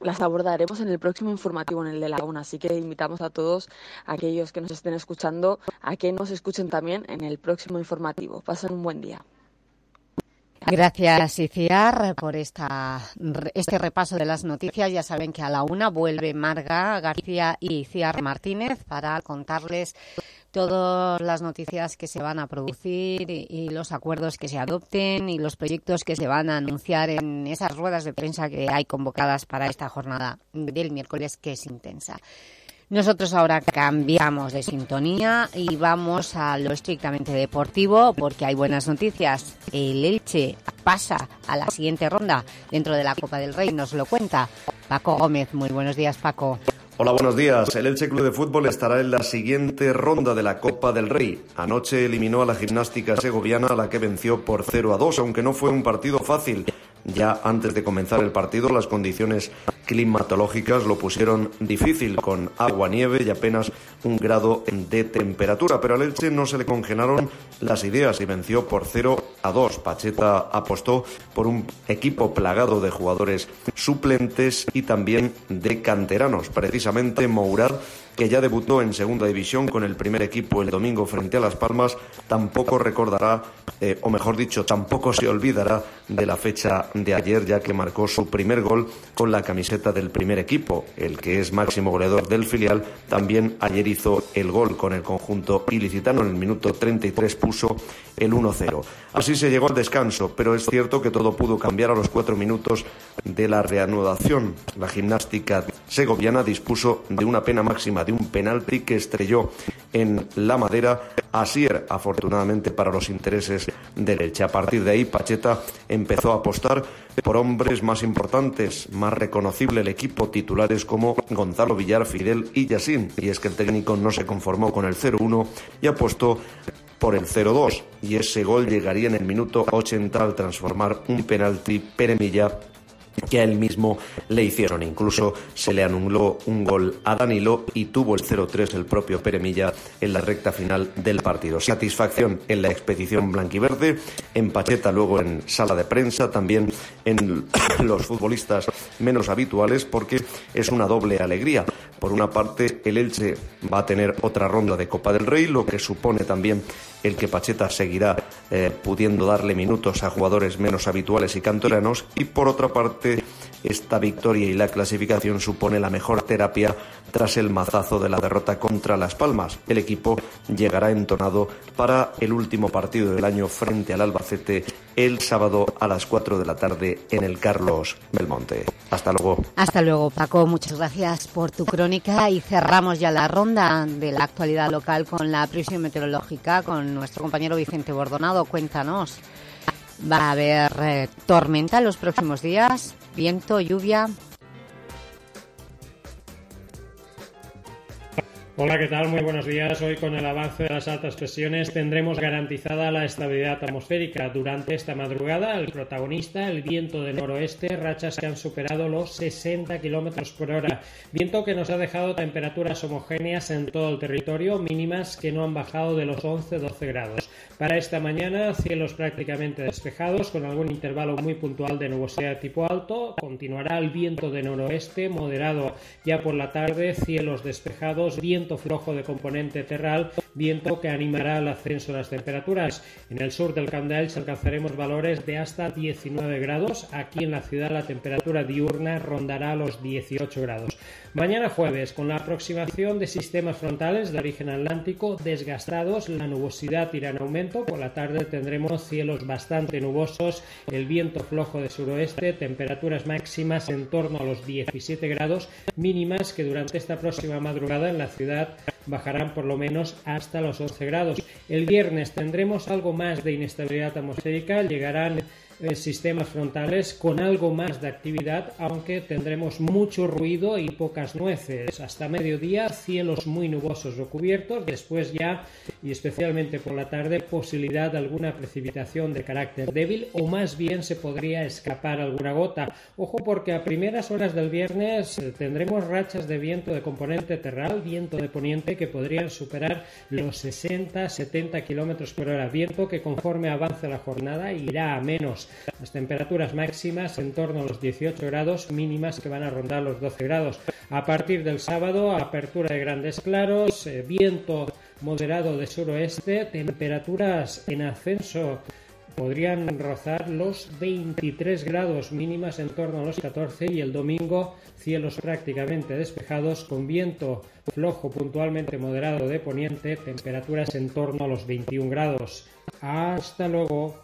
las abordaremos en el próximo informativo en el de Laguna, así que invitamos a todos aquellos que nos estén escuchando a que nos escuchen también en el próximo informativo. Pasen un buen día. Gracias, Iciar, por esta, este repaso de las noticias. Ya saben que a la una vuelve Marga García y Iciar Martínez para contarles todas las noticias que se van a producir y, los acuerdos que se adopten y los proyectos que se van a anunciar en esas ruedas de prensa que hay convocadas para esta jornada del miércoles, que es intensa. Nosotros ahora cambiamos de sintonía y vamos a lo estrictamente deportivo porque hay buenas noticias. El Elche pasa a la siguiente ronda dentro de la Copa del Rey, nos lo cuenta Paco Gómez. Muy buenos días, Paco. Hola, buenos días. El Elche Club de Fútbol estará en la siguiente ronda de la Copa del Rey. Anoche eliminó a la gimnástica segoviana, a la que venció por 0 a 2, aunque no fue un partido fácil. Ya antes de comenzar el partido, las condiciones climatológicas lo pusieron difícil, con agua, nieve y apenas un grado de temperatura. Pero al Elche no se le congelaron las ideas y venció por 0 a 2. Pacheta apostó por un equipo plagado de jugadores suplentes y también de canteranos. Precisamente Mourad que ya debutó en segunda división con el primer equipo el domingo frente a Las Palmas, tampoco recordará, eh, o mejor dicho, tampoco se olvidará de la fecha de ayer, ya que marcó su primer gol con la camiseta del primer equipo. El que es máximo goleador del filial también ayer hizo el gol con el conjunto ilicitano. En el minuto 33 puso el 1-0. Así se llegó al descanso, pero es cierto que todo pudo cambiar a los cuatro minutos de la reanudación. La gimnástica segoviana dispuso de una pena máxima de un penalti que estrelló en la madera Asier, afortunadamente para los intereses del Elche. A partir de ahí, Pacheta empezó a apostar por hombres más importantes, más reconocible el equipo, titulares como Gonzalo Villar, Fidel y Yassin. Y es que el técnico no se conformó con el 0-1 y apostó por el 0-2 y ese gol llegaría en el minuto 80 al transformar un penalti Peremilla que a él mismo le hicieron. Incluso se le anuló un gol a Danilo y tuvo el 0-3 el propio Peremilla en la recta final del partido. Satisfacción en la expedición blanquiverde, en Pacheta luego en sala de prensa, también en <coughs> los futbolistas menos habituales porque es una doble alegría. Por una parte, el Elche va a tener otra ronda de Copa del Rey, lo que supone también el que Pacheta seguirá eh, pudiendo darle minutos a jugadores menos habituales y canteranos y por otra parte esta victoria y la clasificación supone la mejor terapia tras el mazazo de la derrota contra Las Palmas. El equipo llegará entonado para el último partido del año frente al Albacete el sábado a las 4 de la tarde en el Carlos Belmonte. Hasta luego. Hasta luego, Paco. Muchas gracias por tu crónica y cerramos ya la ronda de la actualidad local con la previsión meteorológica con nuestro compañero Vicente Bordonado. Cuéntanos. Va a haber eh, tormenta en los próximos días, viento, lluvia. Hola, ¿qué tal? Muy buenos días. Hoy con el avance de las altas presiones tendremos garantizada la estabilidad atmosférica. Durante esta madrugada, el protagonista, el viento del noroeste, rachas que han superado los 60 kilómetros por hora. Viento que nos ha dejado temperaturas homogéneas en todo el territorio, mínimas que no han bajado de los 11-12 grados. Para esta mañana, cielos prácticamente despejados, con algún intervalo muy puntual de nubosidad tipo alto. Continuará el viento de noroeste moderado. Ya por la tarde, cielos despejados, viento flojo de componente terral, viento que animará el ascenso de las temperaturas. En el sur del Camp de Elche alcanzaremos valores de hasta 19 grados. Aquí en la ciudad la temperatura diurna rondará los 18 grados. Mañana jueves, con la aproximación de sistemas frontales de origen atlántico desgastados, la nubosidad irá en aumento. Por la tarde tendremos cielos bastante nubosos, el viento flojo de suroeste, temperaturas máximas en torno a los 17 grados, mínimas que durante esta próxima madrugada en la ciudad bajarán por lo menos hasta los 11 grados. El viernes tendremos algo más de inestabilidad atmosférica, llegarán sistemas frontales con algo más de actividad, aunque tendremos mucho ruido y pocas nueces. Hasta mediodía, cielos muy nubosos o cubiertos, después ya, y especialmente por la tarde, posibilidad de alguna precipitación de carácter débil o más bien se podría escapar alguna gota. Ojo porque a primeras horas del viernes eh, tendremos rachas de viento de componente terral, viento de poniente que podrían superar los 60-70 kilómetros por hora. Viento que conforme avance la jornada irá a menos. Las temperaturas máximas en torno a los 18 grados, mínimas que van a rondar los 12 grados. A partir del sábado, apertura de grandes claros, eh, viento moderado de suroeste, temperaturas en ascenso podrían rozar los 23 grados mínimas en torno a los 14 y el domingo cielos prácticamente despejados con viento flojo puntualmente moderado de poniente, temperaturas en torno a los 21 grados. Hasta luego.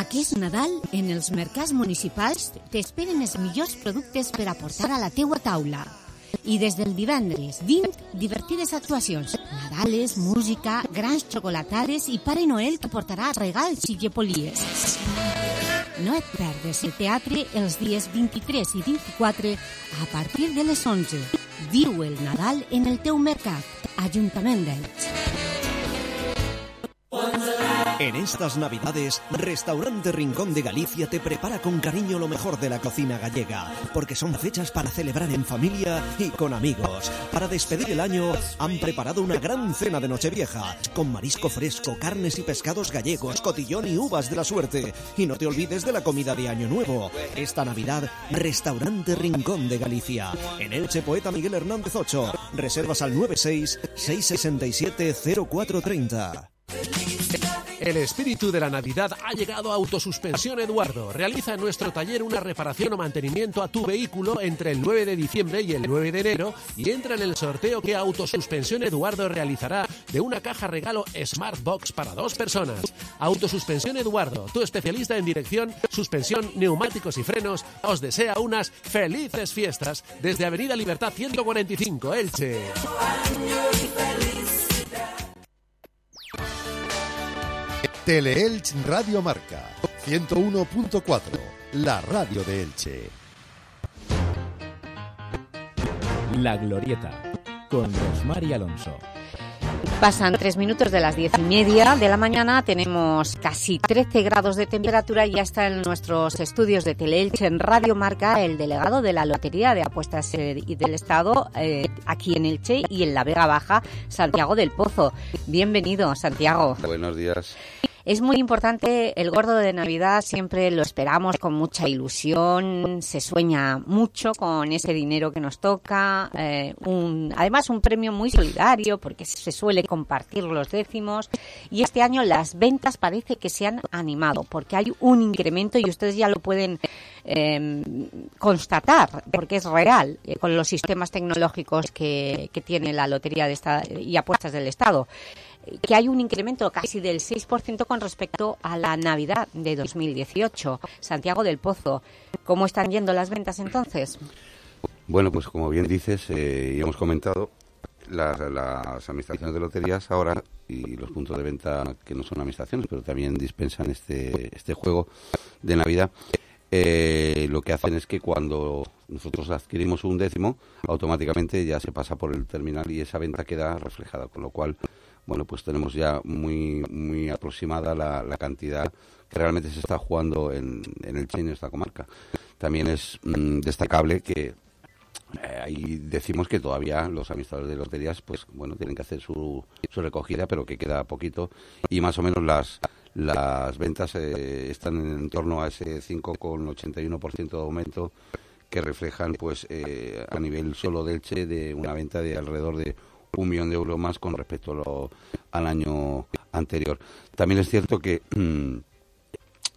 Aquest Nadal, en els mercats municipals t'esperen els millors productes per aportar a la teua taula. I des del divendres 20, divertides actuacions. Nadales, música, grans xocolatades i Pare Noel que portarà regals i llepolies. No et perdes el teatre els dies 23 i 24 a partir de les 11. Viu el Nadal en el teu mercat. Ajuntament d'Elx. En estas Navidades, Restaurante Rincón de Galicia te prepara con cariño lo mejor de la cocina gallega, porque son fechas para celebrar en familia y con amigos. Para despedir el año, han preparado una gran cena de Nochevieja, con marisco fresco, carnes y pescados gallegos, cotillón y uvas de la suerte. Y no te olvides de la comida de Año Nuevo. Esta Navidad, Restaurante Rincón de Galicia. En Elche, Poeta Miguel Hernández 8. Reservas al 96 667 0430. El espíritu de la Navidad ha llegado a Autosuspensión Eduardo. Realiza en nuestro taller una reparación o mantenimiento a tu vehículo entre el 9 de diciembre y el 9 de enero y entra en el sorteo que Autosuspensión Eduardo realizará de una caja regalo Smart Box para dos personas. Autosuspensión Eduardo, tu especialista en dirección, suspensión, neumáticos y frenos, os desea unas felices fiestas desde Avenida Libertad 145, Elche. Teleelch Radio Marca 101.4, la radio de Elche. La Glorieta, con Rosmar y Alonso. Pasan tres minutos de las diez y media de la mañana, tenemos casi 13 grados de temperatura y ya está en nuestros estudios de Teleelch en Radio Marca el delegado de la Lotería de Apuestas eh, y del Estado eh, aquí en Elche y en la Vega Baja, Santiago del Pozo. Bienvenido, Santiago. Buenos días. Es muy importante, el gordo de Navidad siempre lo esperamos con mucha ilusión, se sueña mucho con ese dinero que nos toca, eh, un, además un premio muy solidario porque se suele compartir los décimos y este año las ventas parece que se han animado porque hay un incremento y ustedes ya lo pueden eh, constatar porque es real eh, con los sistemas tecnológicos que, que tiene la Lotería de esta, y Apuestas del Estado que hay un incremento casi del 6% con respecto a la Navidad de 2018. Santiago del Pozo, ¿cómo están yendo las ventas entonces? Bueno, pues como bien dices eh, y hemos comentado, las, las administraciones de loterías ahora y los puntos de venta que no son administraciones, pero también dispensan este, este juego de Navidad, eh, lo que hacen es que cuando nosotros adquirimos un décimo, automáticamente ya se pasa por el terminal y esa venta queda reflejada, con lo cual bueno, pues tenemos ya muy, muy aproximada la, la cantidad que realmente se está jugando en, en el Che en esta comarca. También es mm, destacable que eh, ahí decimos que todavía los administradores de loterías, pues bueno, tienen que hacer su, su recogida, pero que queda poquito y más o menos las las ventas eh, están en torno a ese 5,81% de aumento que reflejan pues eh, a nivel solo del Che de una venta de alrededor de un millón de euros más con respecto a lo- al año anterior. También es cierto que mm,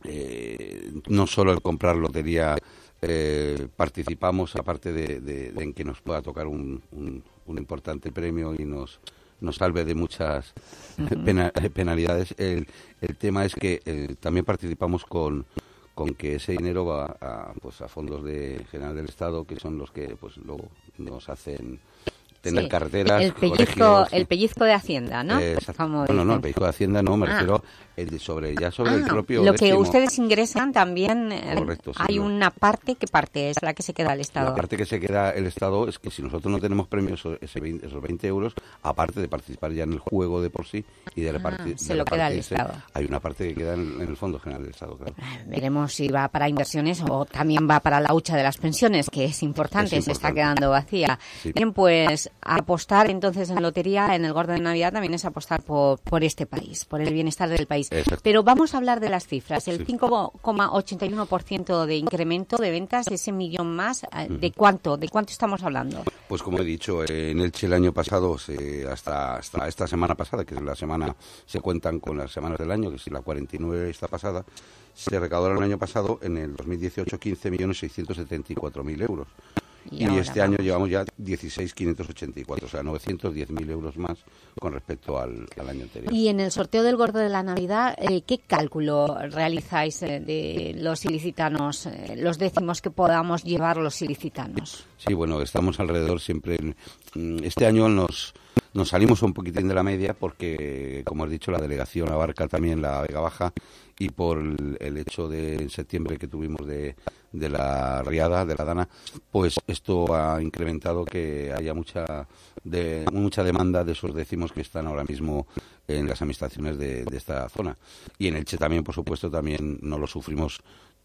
eh, no solo el comprar lotería eh, participamos, aparte de, de- de en que nos pueda tocar un, un- un importante premio y nos nos salve de muchas pena- penalidades. El, el tema es que eh, también participamos con con que ese dinero va a, pues a fondos de general del Estado que son los que pues luego nos hacen tener Sí, carreteras, el pellizco, colegios, el pellizco de Hacienda, ¿no? eh, bueno, no, dicen. el pellizco de Hacienda no, me Ah. refiero el de sobre, ya sobre el Ah, propio lo que ustedes ingresan también eh, Correcto, sí, hay no. una parte que parte es la que se queda al Estado. La parte que se queda el Estado es que si nosotros no tenemos premios ese 20 esos 20 euros, aparte de participar ya en el juego de por sí y de repartir, Ah, se de lo queda al repartirse, Estado. hay una parte que queda en, en el Fondo General del Estado, claro. Veremos si va para inversiones o también va para la hucha de las pensiones, que es importante, Es se está quedando vacía. Sí. Bien, pues apostar entonces en lotería, en el gordo de Navidad, también es apostar por, por este país, por el bienestar del país. Exacto. Pero vamos a hablar de las cifras. El Sí. 5,81% de incremento de ventas, ese millón más, eh, ¿de cuánto? ¿De cuánto estamos hablando? Pues como he dicho, en Elche el año pasado, se- hasta, hasta esta semana pasada, que es la semana, se cuentan con las semanas del año, que es la 49 esta pasada, se recaudaron el año pasado, en el 2018, 15.674.000 euros. Y este año vamos. llevamos ya 16.584, o sea, 910.000 euros más con respecto al, al año anterior. Y en el sorteo del gordo de la Navidad, eh, ¿qué cálculo realizáis eh, de los ilicitanos, eh, los décimos que podamos llevar los ilicitanos? Sí, bueno, estamos alrededor siempre. en- mm, este año nos nos salimos un poquitín de la media porque, como has dicho, la delegación abarca también la Vega Baja y por el, hecho de en septiembre que tuvimos de, de la riada, de la dana, pues esto ha incrementado que haya mucha de, mucha demanda de esos décimos que están ahora mismo en las administraciones de, de esta zona. Y en Elche también, por supuesto, también no lo sufrimos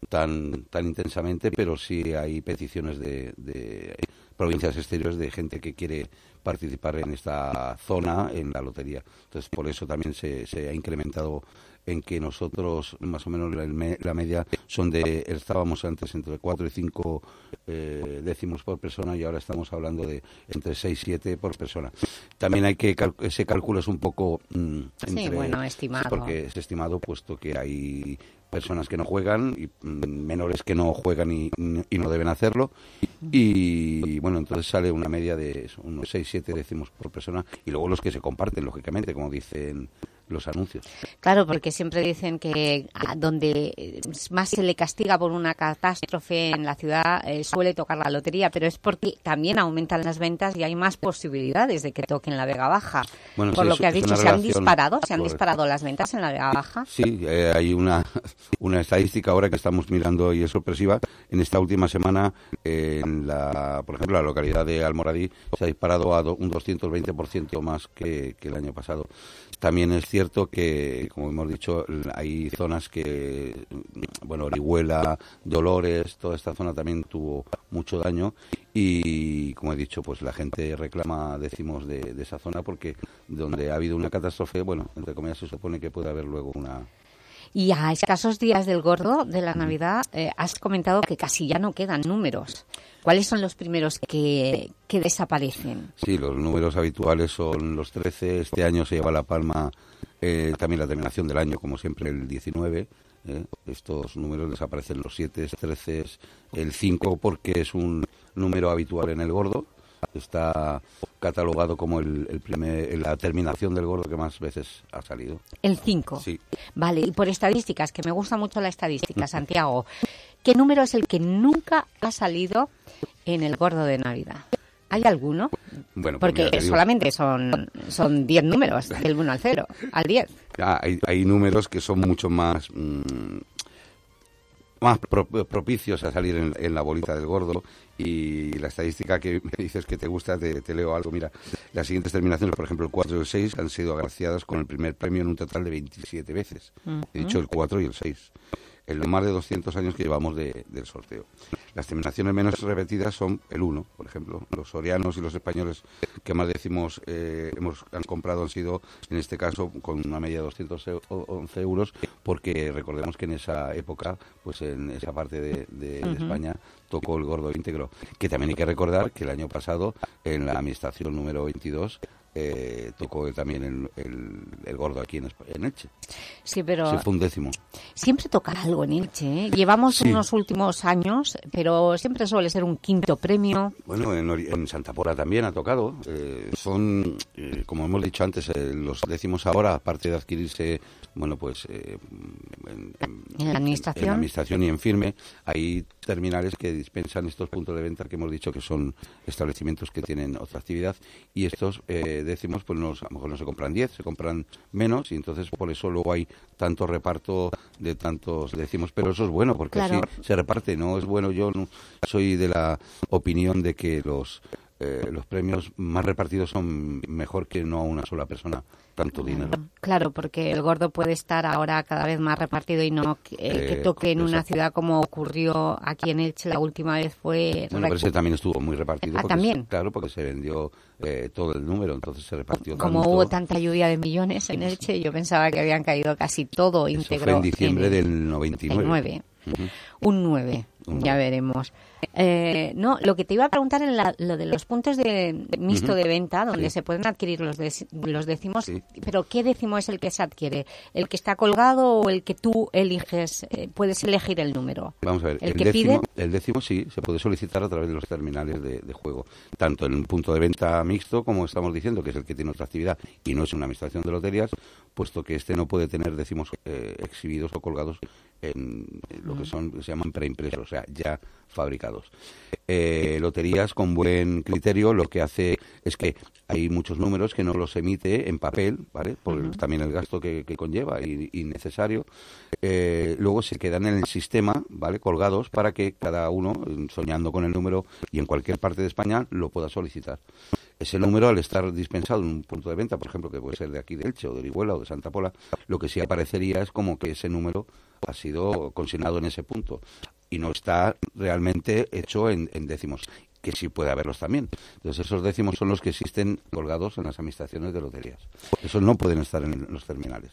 tan tan intensamente, pero sí hay peticiones de, de provincias exteriores de gente que quiere participar en esta zona en la lotería. Entonces, por eso también se, se ha incrementado en que nosotros, más o menos la, me- la media, son de, estábamos antes entre 4 y 5 eh, décimos por persona y ahora estamos hablando de entre 6 y 7 por persona. También hay que, cal- ese cálculo es un poco... mm, Sí, bueno, estimado. porque es estimado puesto que hay personas que no juegan y mm, menores que no juegan y, no deben hacerlo. Y bueno entonces sale una media de unos 6 7 décimos por persona y luego los que se comparten lógicamente como dicen los anuncios Claro, porque siempre dicen que a donde eh, más se le castiga por una catástrofe en la ciudad eh, suele tocar la lotería, pero es porque también aumentan las ventas y hay más posibilidades de que toquen la Vega Baja. Bueno, por sí, lo que has dicho, se han disparado, se han disparado las ventas en la Vega Baja. Sí, eh, hay una, <laughs> una estadística ahora que estamos mirando y es sorpresiva. En esta última semana, eh, en la, por ejemplo, la localidad de Almoradí se ha disparado a do- un 220% más que, que el año pasado. También es cierto que, como hemos dicho, hay zonas que, bueno, Orihuela, Dolores, toda esta zona también tuvo mucho daño y, como he dicho, pues la gente reclama décimos de, de esa zona porque donde ha habido una catástrofe, bueno, entre comillas se supone que puede haber luego una, Y a escasos días del gordo, de la Navidad, eh, has comentado que casi ya no quedan números. ¿Cuáles son los primeros que, que desaparecen? Sí, los números habituales son los 13. Este año se lleva la palma eh, también la terminación del año, como siempre, el 19. eh. Estos números desaparecen los 7, 13, el 5, porque es un número habitual en el gordo. Está catalogado como el, el primer, la terminación del gordo que más veces ha salido. El 5. Sí. Vale, y por estadísticas, que me gusta mucho la estadística, Santiago, ¿qué número es el que nunca ha salido en el gordo de Navidad? ¿Hay alguno? Bueno, pues Porque mira, solamente son son 10 números, del 1 al 0, al 10. Ah, hay, hay números que son mucho más mm, más pro- propicios a salir en, en la bolita del gordo. Y la estadística que me dices que te gusta te, te leo algo. Mira las siguientes terminaciones por ejemplo el 4 y el 6 han sido agraciadas con el primer premio en un total de 27 veces. He dicho el 4 y el 6 en los más de 200 años que llevamos de- del sorteo. Las terminaciones menos repetidas son el 1, por ejemplo. Los sorianos y los españoles que más decimos eh, hemos, han comprado han sido, en este caso, con una media de 211 euros, porque recordemos que en esa época, pues en esa parte de, de-. España, tocó el gordo íntegro. Que también hay que recordar que el año pasado, en la administración número 22, eh, tocó también el, el- el gordo aquí en, en Elche. Sí, pero Sí, fue un décimo. siempre toca algo en Elche. ¿eh? Llevamos Sí. unos últimos años, pero siempre suele ser un quinto premio. Bueno, en, en Santa Pora también ha tocado. Eh, son, eh, como hemos dicho antes, eh, los décimos ahora, aparte de adquirirse, bueno, pues eh, en, en- En la administración. en la administración y en firme, hay terminales que dispensan estos puntos de venta que hemos dicho que son establecimientos que tienen otra actividad y estos eh, décimos, pues no, a lo mejor no se compran 10, se compran menos y entonces por eso luego hay tanto reparto de tantos décimos, pero eso es bueno porque Claro. así se reparte, no es bueno. Yo no- soy de la opinión de que los eh, los premios más repartidos son mejor que no a una sola persona tanto dinero. Claro, porque el gordo puede estar ahora cada vez más repartido y no que, eh, que toque en una ciudad como ocurrió aquí en Elche la última vez fue... Bueno, pero ese también estuvo muy repartido. Ah, porque ¿también? claro, porque se vendió eh, todo el número, entonces se repartió Como tanto. hubo tanta lluvia de millones en Elche, yo pensaba que habían caído casi todo Eso íntegro. fue en diciembre el- del 99. 99. Ujú. Un 9, Un ya veremos. Eh, no, lo que te iba a preguntar en la- lo de los puntos de mixto de venta, donde Sí. se pueden adquirir los, los décimos, pero ¿qué décimo es el que se adquiere? ¿El que está colgado o el que tú eliges? eh, puedes elegir el número. Vamos a ver, ¿El el, que décimo, pide? el décimo sí, se puede solicitar a través de los terminales de, de juego, tanto en un punto de venta mixto, como estamos diciendo, que es el que tiene otra actividad y no es una administración de loterías, puesto que este no puede tener décimos eh, exhibidos o colgados en, lo que son se llaman preimpresos, o sea, ya fabricados. Eh, loterías con buen criterio lo que hace es que hay muchos números que no los emite en papel, ¿vale? Por también el gasto que, que conlleva y, y necesario. Eh, luego se quedan en el sistema, ¿vale? Colgados para que cada uno, soñando con el número y en cualquier parte de España, lo pueda solicitar. Ese número, al estar dispensado en un punto de venta, por ejemplo, que puede ser de aquí de Elche o de Orihuela o de Santa Pola, lo que sí aparecería es como que ese número ha sido consignado en ese punto y no está realmente hecho en, en décimos, que sí puede haberlos también. Entonces, esos décimos son los que existen colgados en las administraciones de loterías. Esos no pueden estar en los terminales.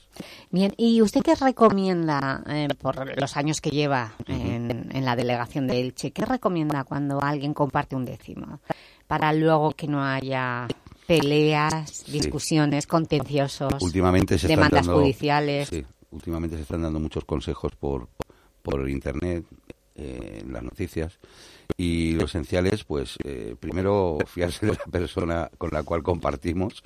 Bien, ¿y usted qué recomienda, eh, por los años que lleva en, en la delegación de Elche, qué recomienda cuando alguien comparte un décimo? Para luego que no haya peleas, discusiones, contenciosos, últimamente se están demandas dando, judiciales. sí, últimamente se están dando muchos consejos por, por internet, eh, en las noticias. Y lo esencial es, pues, eh, primero fiarse de la persona con la cual compartimos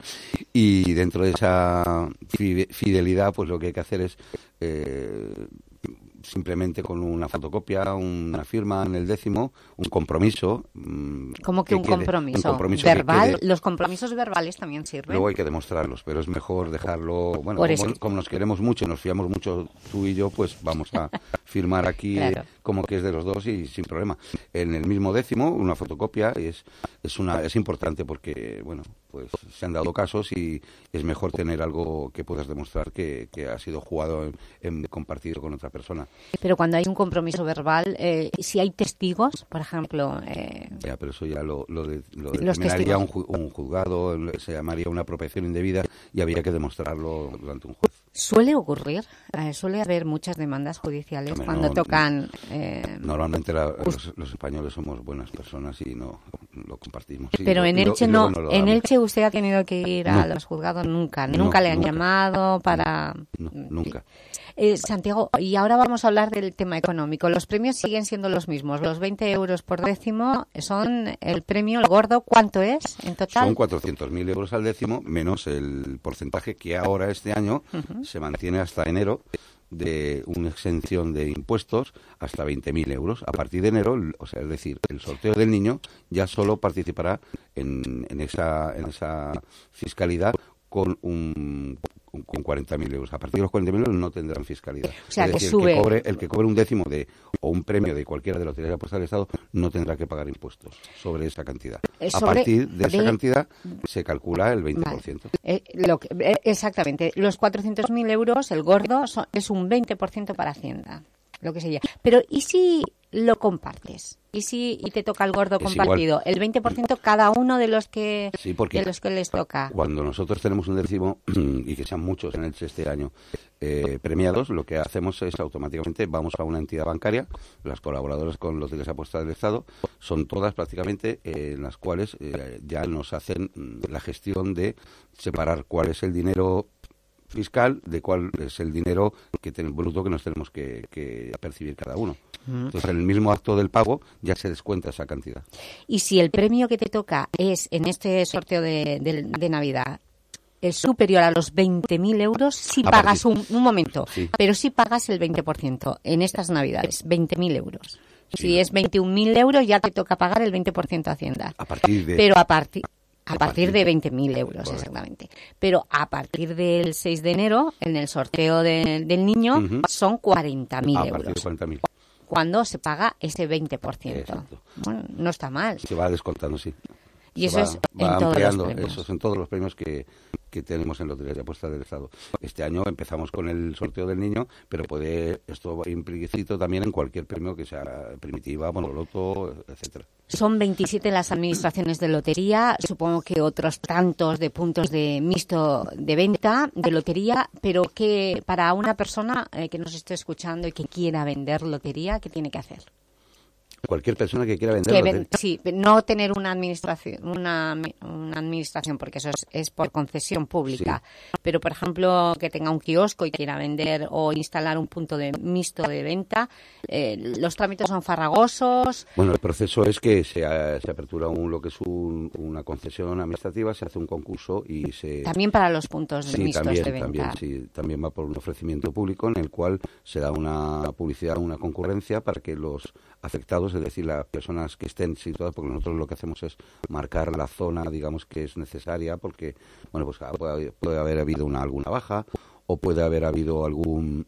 y dentro de esa fi- fidelidad, pues lo que hay que hacer es eh, simplemente con una fotocopia, una firma en el décimo, un compromiso. mm, ¿Cómo que, un, quede- compromiso? un compromiso que verbal? Los compromisos verbales también sirven. Luego hay que demostrarlos, pero es mejor dejarlo. Bueno, como, nos queremos mucho y nos fiamos mucho tú y yo, pues vamos a <laughs> firmar aquí Claro. eh, como que es de los dos y sin problema. En el mismo décimo, una fotocopia es es una es importante porque bueno, pues se han dado casos y es mejor tener algo que puedas demostrar que, que ha sido jugado en, en compartido con otra persona. Pero cuando hay un compromiso verbal, eh, si hay testigos, por ejemplo, eh, Ya, pero eso ya lo, lo, de- lo determinaría un, ju- un juzgado, se llamaría una apropiación indebida y habría que demostrarlo durante un juez. Suele ocurrir, eh, suele haber muchas demandas judiciales cuando no, tocan... eh, Normalmente la- los, los españoles somos buenas personas y no lo compartimos. pero lo- en lo- Elche no, en. Elche usted ha tenido que ir a los juzgados nunca, nunca le han nunca. llamado para... Nunca. Eh, Santiago, y ahora vamos a hablar del tema económico. Los premios siguen siendo los mismos. Los 20 euros por décimo son el premio, el gordo, ¿cuánto es en total? Son 400.000 euros al décimo, menos el porcentaje que ahora este año se mantiene hasta enero de una exención de impuestos hasta 20.000 euros. A partir de enero, o sea, es decir, el sorteo del niño ya solo participará en, en esa, en esa fiscalidad con un con, con 40.000 euros. A partir de los 40.000 euros no tendrán fiscalidad. O sea, es que decir, sube. El que, cobre, el que cobre un décimo de o un premio de cualquiera de los loterías apuestas del Estado no tendrá que pagar impuestos sobre esa cantidad. Eh, A partir de esa cantidad se calcula el 20%. Eh, lo que- eh, exactamente. Los 400.000 euros, el gordo, son- es un 20% para Hacienda. Lo que sería. Pero, ¿y si lo compartes? ¿Y si y te toca el gordo Es compartido? El 20% cada uno de los que Sí, porque de los que les toca. Cuando nosotros tenemos un décimo, <clears throat> y que sean muchos en el este año eh, premiados, lo que hacemos es automáticamente vamos a una entidad bancaria, las colaboradoras con los de esa apuesta del Estado, son todas prácticamente eh, en las cuales eh, ya nos hacen mm, la gestión de separar cuál es el dinero fiscal de cuál es el dinero que ten- bruto que nos tenemos que, que percibir cada uno. Mm. Entonces, en el mismo acto del pago ya se descuenta esa cantidad. Y si el premio que te toca es en este sorteo de, de- de Navidad es superior a los 20.000 euros, si A pagas un, un momento, Sí. pero si pagas el 20% en estas Navidades, 20.000 euros. Si es 21.000 euros, ya te toca pagar el 20% a Hacienda. A partir de... Pero a partir a partir de 20.000 euros, exactamente. Pero a partir del 6 de enero, en el sorteo de- del niño, Ujú. son 40.000 a euros. partir de 40.000. Cuando se paga ese 20%. Exacto. Bueno, no está mal. Se va descontando, sí. Y eso va- es en va todos los ampliando, premios. Eso es en todos los premios que, que tenemos en Loterías de Apuestas del Estado. Este año empezamos con el sorteo del niño, pero puede esto va implícito también en cualquier premio que sea primitiva, monoloto, etcétera. Son 27 las administraciones de lotería, supongo que otros tantos de puntos de mixto de venta de lotería, pero que para una persona eh, que nos esté escuchando y que quiera vender lotería, ¿qué tiene que hacer? Cualquier persona que quiera vender Que lote- ven- sí, no tener una administración, una, una administración, porque eso es, es por concesión pública. Pero, por ejemplo, que tenga un kiosco y quiera vender o instalar un punto de mixto de venta, eh, los trámites son farragosos. Bueno, el proceso es que se, eh, se apertura un, lo que es un- una concesión administrativa, se hace un concurso y se... También para los puntos Sí, mixtos también, de venta. también, sí, también va por un ofrecimiento público en el cual se da una publicidad, una concurrencia para que los afectados, es decir, las personas que estén situadas, porque nosotros lo que hacemos es marcar la zona, digamos, que es necesaria, porque, bueno, pues ah, puede, haber- habido una alguna baja o puede haber habido alguna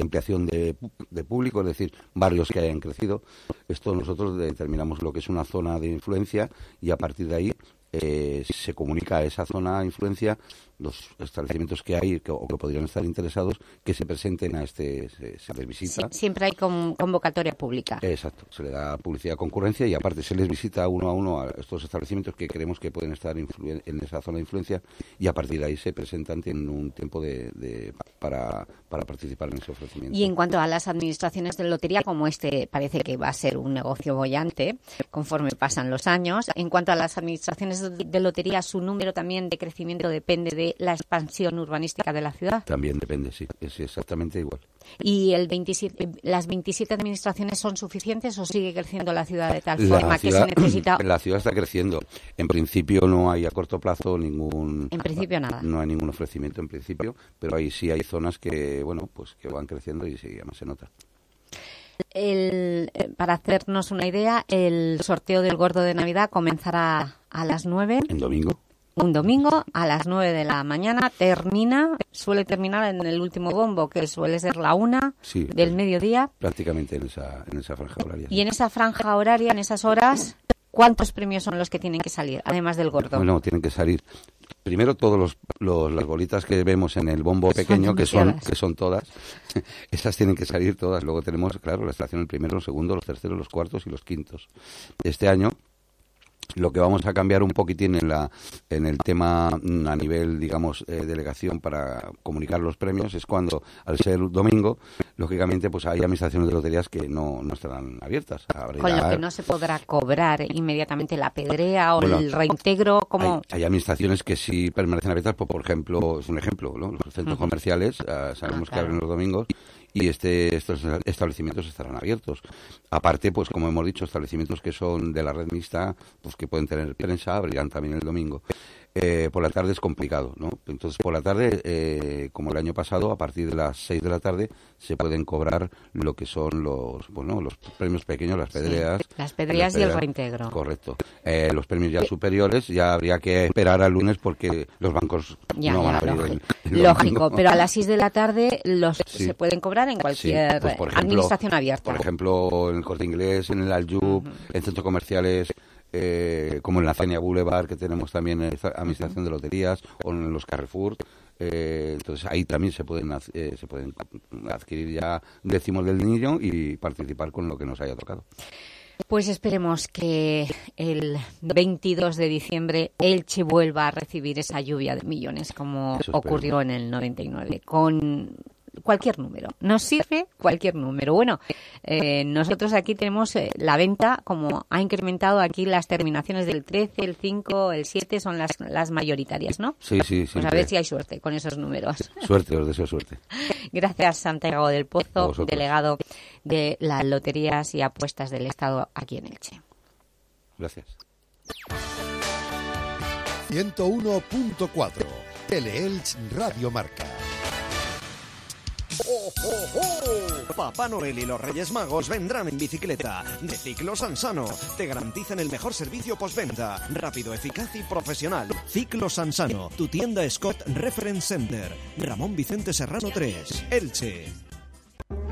ampliación de, de público, es decir, barrios que hayan crecido. Esto nosotros determinamos lo que es una zona de influencia y a partir de ahí eh, se comunica a esa zona de influencia los establecimientos que hay que, o que podrían estar interesados que se presenten a este, se, se les Sí, visita. siempre hay con- convocatoria pública. Exacto, se le da publicidad concurrencia y aparte se les visita uno a uno a estos establecimientos que creemos que pueden estar en esa zona de influencia y a partir de ahí se presentan, tienen un tiempo de, de- para, para participar en ese ofrecimiento. Y en cuanto a las administraciones de lotería, como este parece que va a ser un negocio bollante conforme pasan los años, en cuanto a las administraciones de lotería, su número también de crecimiento depende de la expansión urbanística de la ciudad. También depende, sí, es exactamente igual. ¿Y el 27, las 27 administraciones son suficientes o sigue creciendo la ciudad de tal La forma ciudad, que se necesita? <clears throat> la ciudad está creciendo. En principio no hay a corto plazo ningún... En principio nada. No hay ningún ofrecimiento en principio, pero ahí sí hay zonas que, bueno, pues que van creciendo y sí, además se nota. El- eh, para hacernos una idea, el sorteo del gordo de Navidad comenzará a las 9. En domingo. Un domingo a las 9 de la mañana termina, suele terminar en el último bombo, que suele ser la una Sí, del mediodía. prácticamente en esa, en esa franja horaria. Y en esa franja horaria, en esas horas, ¿cuántos premios son los que tienen que salir, además del gordo? Bueno, tienen que salir primero todos los, los- las bolitas que vemos en el bombo pequeño que son que son todas <laughs> esas tienen que salir todas luego tenemos claro la estación el primero el segundo los terceros los cuartos y los quintos este año lo que vamos a cambiar un poquitín en la en el tema mm, a nivel digamos eh, delegación para comunicar los premios es cuando al ser domingo lógicamente pues hay administraciones de loterías que no, no estarán abiertas Con lo que no se podrá cobrar inmediatamente la pedrea o Bueno, el reintegro, como Hay, hay administraciones que sí permanecen abiertas, pues, por ejemplo, es un ejemplo, ¿no? los centros comerciales ah, sabemos que claro. abren los domingos y este estos establecimientos estarán abiertos. Aparte, pues como hemos dicho, establecimientos que son de la red mixta, pues que pueden tener prensa, abrirán también el domingo. Eh, por la tarde es complicado, ¿no? Entonces, por la tarde, eh, como el año pasado, a partir de las 6 de la tarde se pueden cobrar lo que son los, bueno, los premios pequeños, las pedreas. las pedreas y el reintegro. Correcto. Eh, los premios ya superiores ya habría que esperar al lunes porque los bancos Ya, no van a abrir <laughs> lógico. pero a las 6 de la tarde los Sí. se pueden cobrar en Sí, cualquier pues, por ejemplo, administración abierta. Por ejemplo, en el Corte Inglés, en el Aljub, en centros comerciales eh, como en la Fenia Boulevard, que tenemos también esta administración de loterías, o en los Carrefour. eh, entonces ahí también se pueden eh, se pueden adquirir ya décimos del niño y participar con lo que nos haya tocado. Pues esperemos que el 22 de diciembre Elche vuelva a recibir esa lluvia de millones como ocurrió en el 99 con cualquier número. Nos sirve cualquier número. Bueno, eh, nosotros aquí tenemos eh, la venta, como ha incrementado aquí las terminaciones del 13, el 5, el 7 son las, las mayoritarias, ¿no? Sí, sí, Pues a ver si hay suerte con esos números. Suerte, os deseo suerte. Gracias, Santiago del Pozo, delegado de las Loterías y Apuestas del Estado aquí en Elche. Gracias. 101.4 Teleelch Radio Marca. Papá Noel y los Reyes Magos vendrán en bicicleta. De Ciclo Sansano. Te garantizan el mejor servicio postventa. Rápido, eficaz y profesional. Ciclo Sansano. Tu tienda Scott Reference Center. Ramón Vicente Serrano 3. Elche.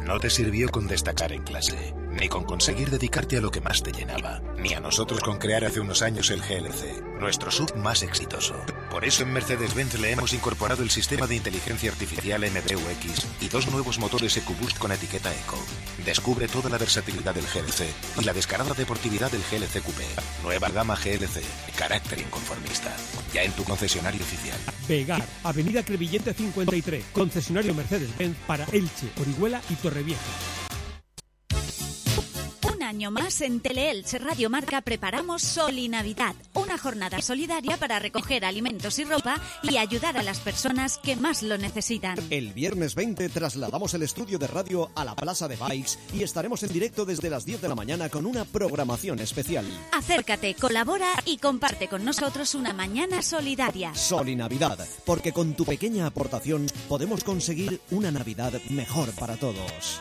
No te sirvió con destacar en clase, ni con conseguir dedicarte a lo que más te llenaba, ni a nosotros con crear hace unos años el GLC, nuestro sub más exitoso. Por eso en Mercedes-Benz le hemos incorporado el sistema de inteligencia artificial MBUX y dos nuevos motores EcoBoost con etiqueta Eco. Descubre toda la versatilidad del GLC y la descarada deportividad del GLC Coupé. Nueva gama GLC, carácter inconformista. Ya en tu concesionario oficial. Vegar, Avenida Crevillente 53, concesionario Mercedes-Benz para Elche, Orihuela y Torrevieja. Año más en Teleelch Radio Marca preparamos Soli Navidad, una jornada solidaria para recoger alimentos y ropa y ayudar a las personas que más lo necesitan. El viernes 20 trasladamos el estudio de radio a la Plaza de Bikes y estaremos en directo desde las 10 de la mañana con una programación especial. Acércate, colabora y comparte con nosotros una mañana solidaria. Soli Navidad, porque con tu pequeña aportación podemos conseguir una Navidad mejor para todos.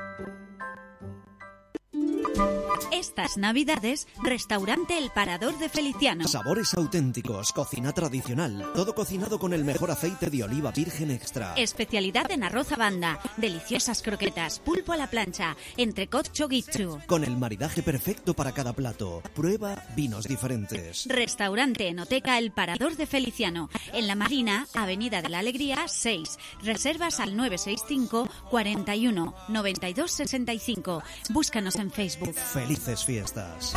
Estas Navidades, restaurante El Parador de Feliciano. Sabores auténticos, cocina tradicional, todo cocinado con el mejor aceite de oliva virgen extra. Especialidad en arroz a banda, deliciosas croquetas, pulpo a la plancha, entrecot chogitsu. Con el maridaje perfecto para cada plato. Prueba vinos diferentes. Restaurante Enoteca El Parador de Feliciano. En La Marina, Avenida de la Alegría 6. Reservas al 965 41 92 65. Búscanos en Facebook. Felices fiestas.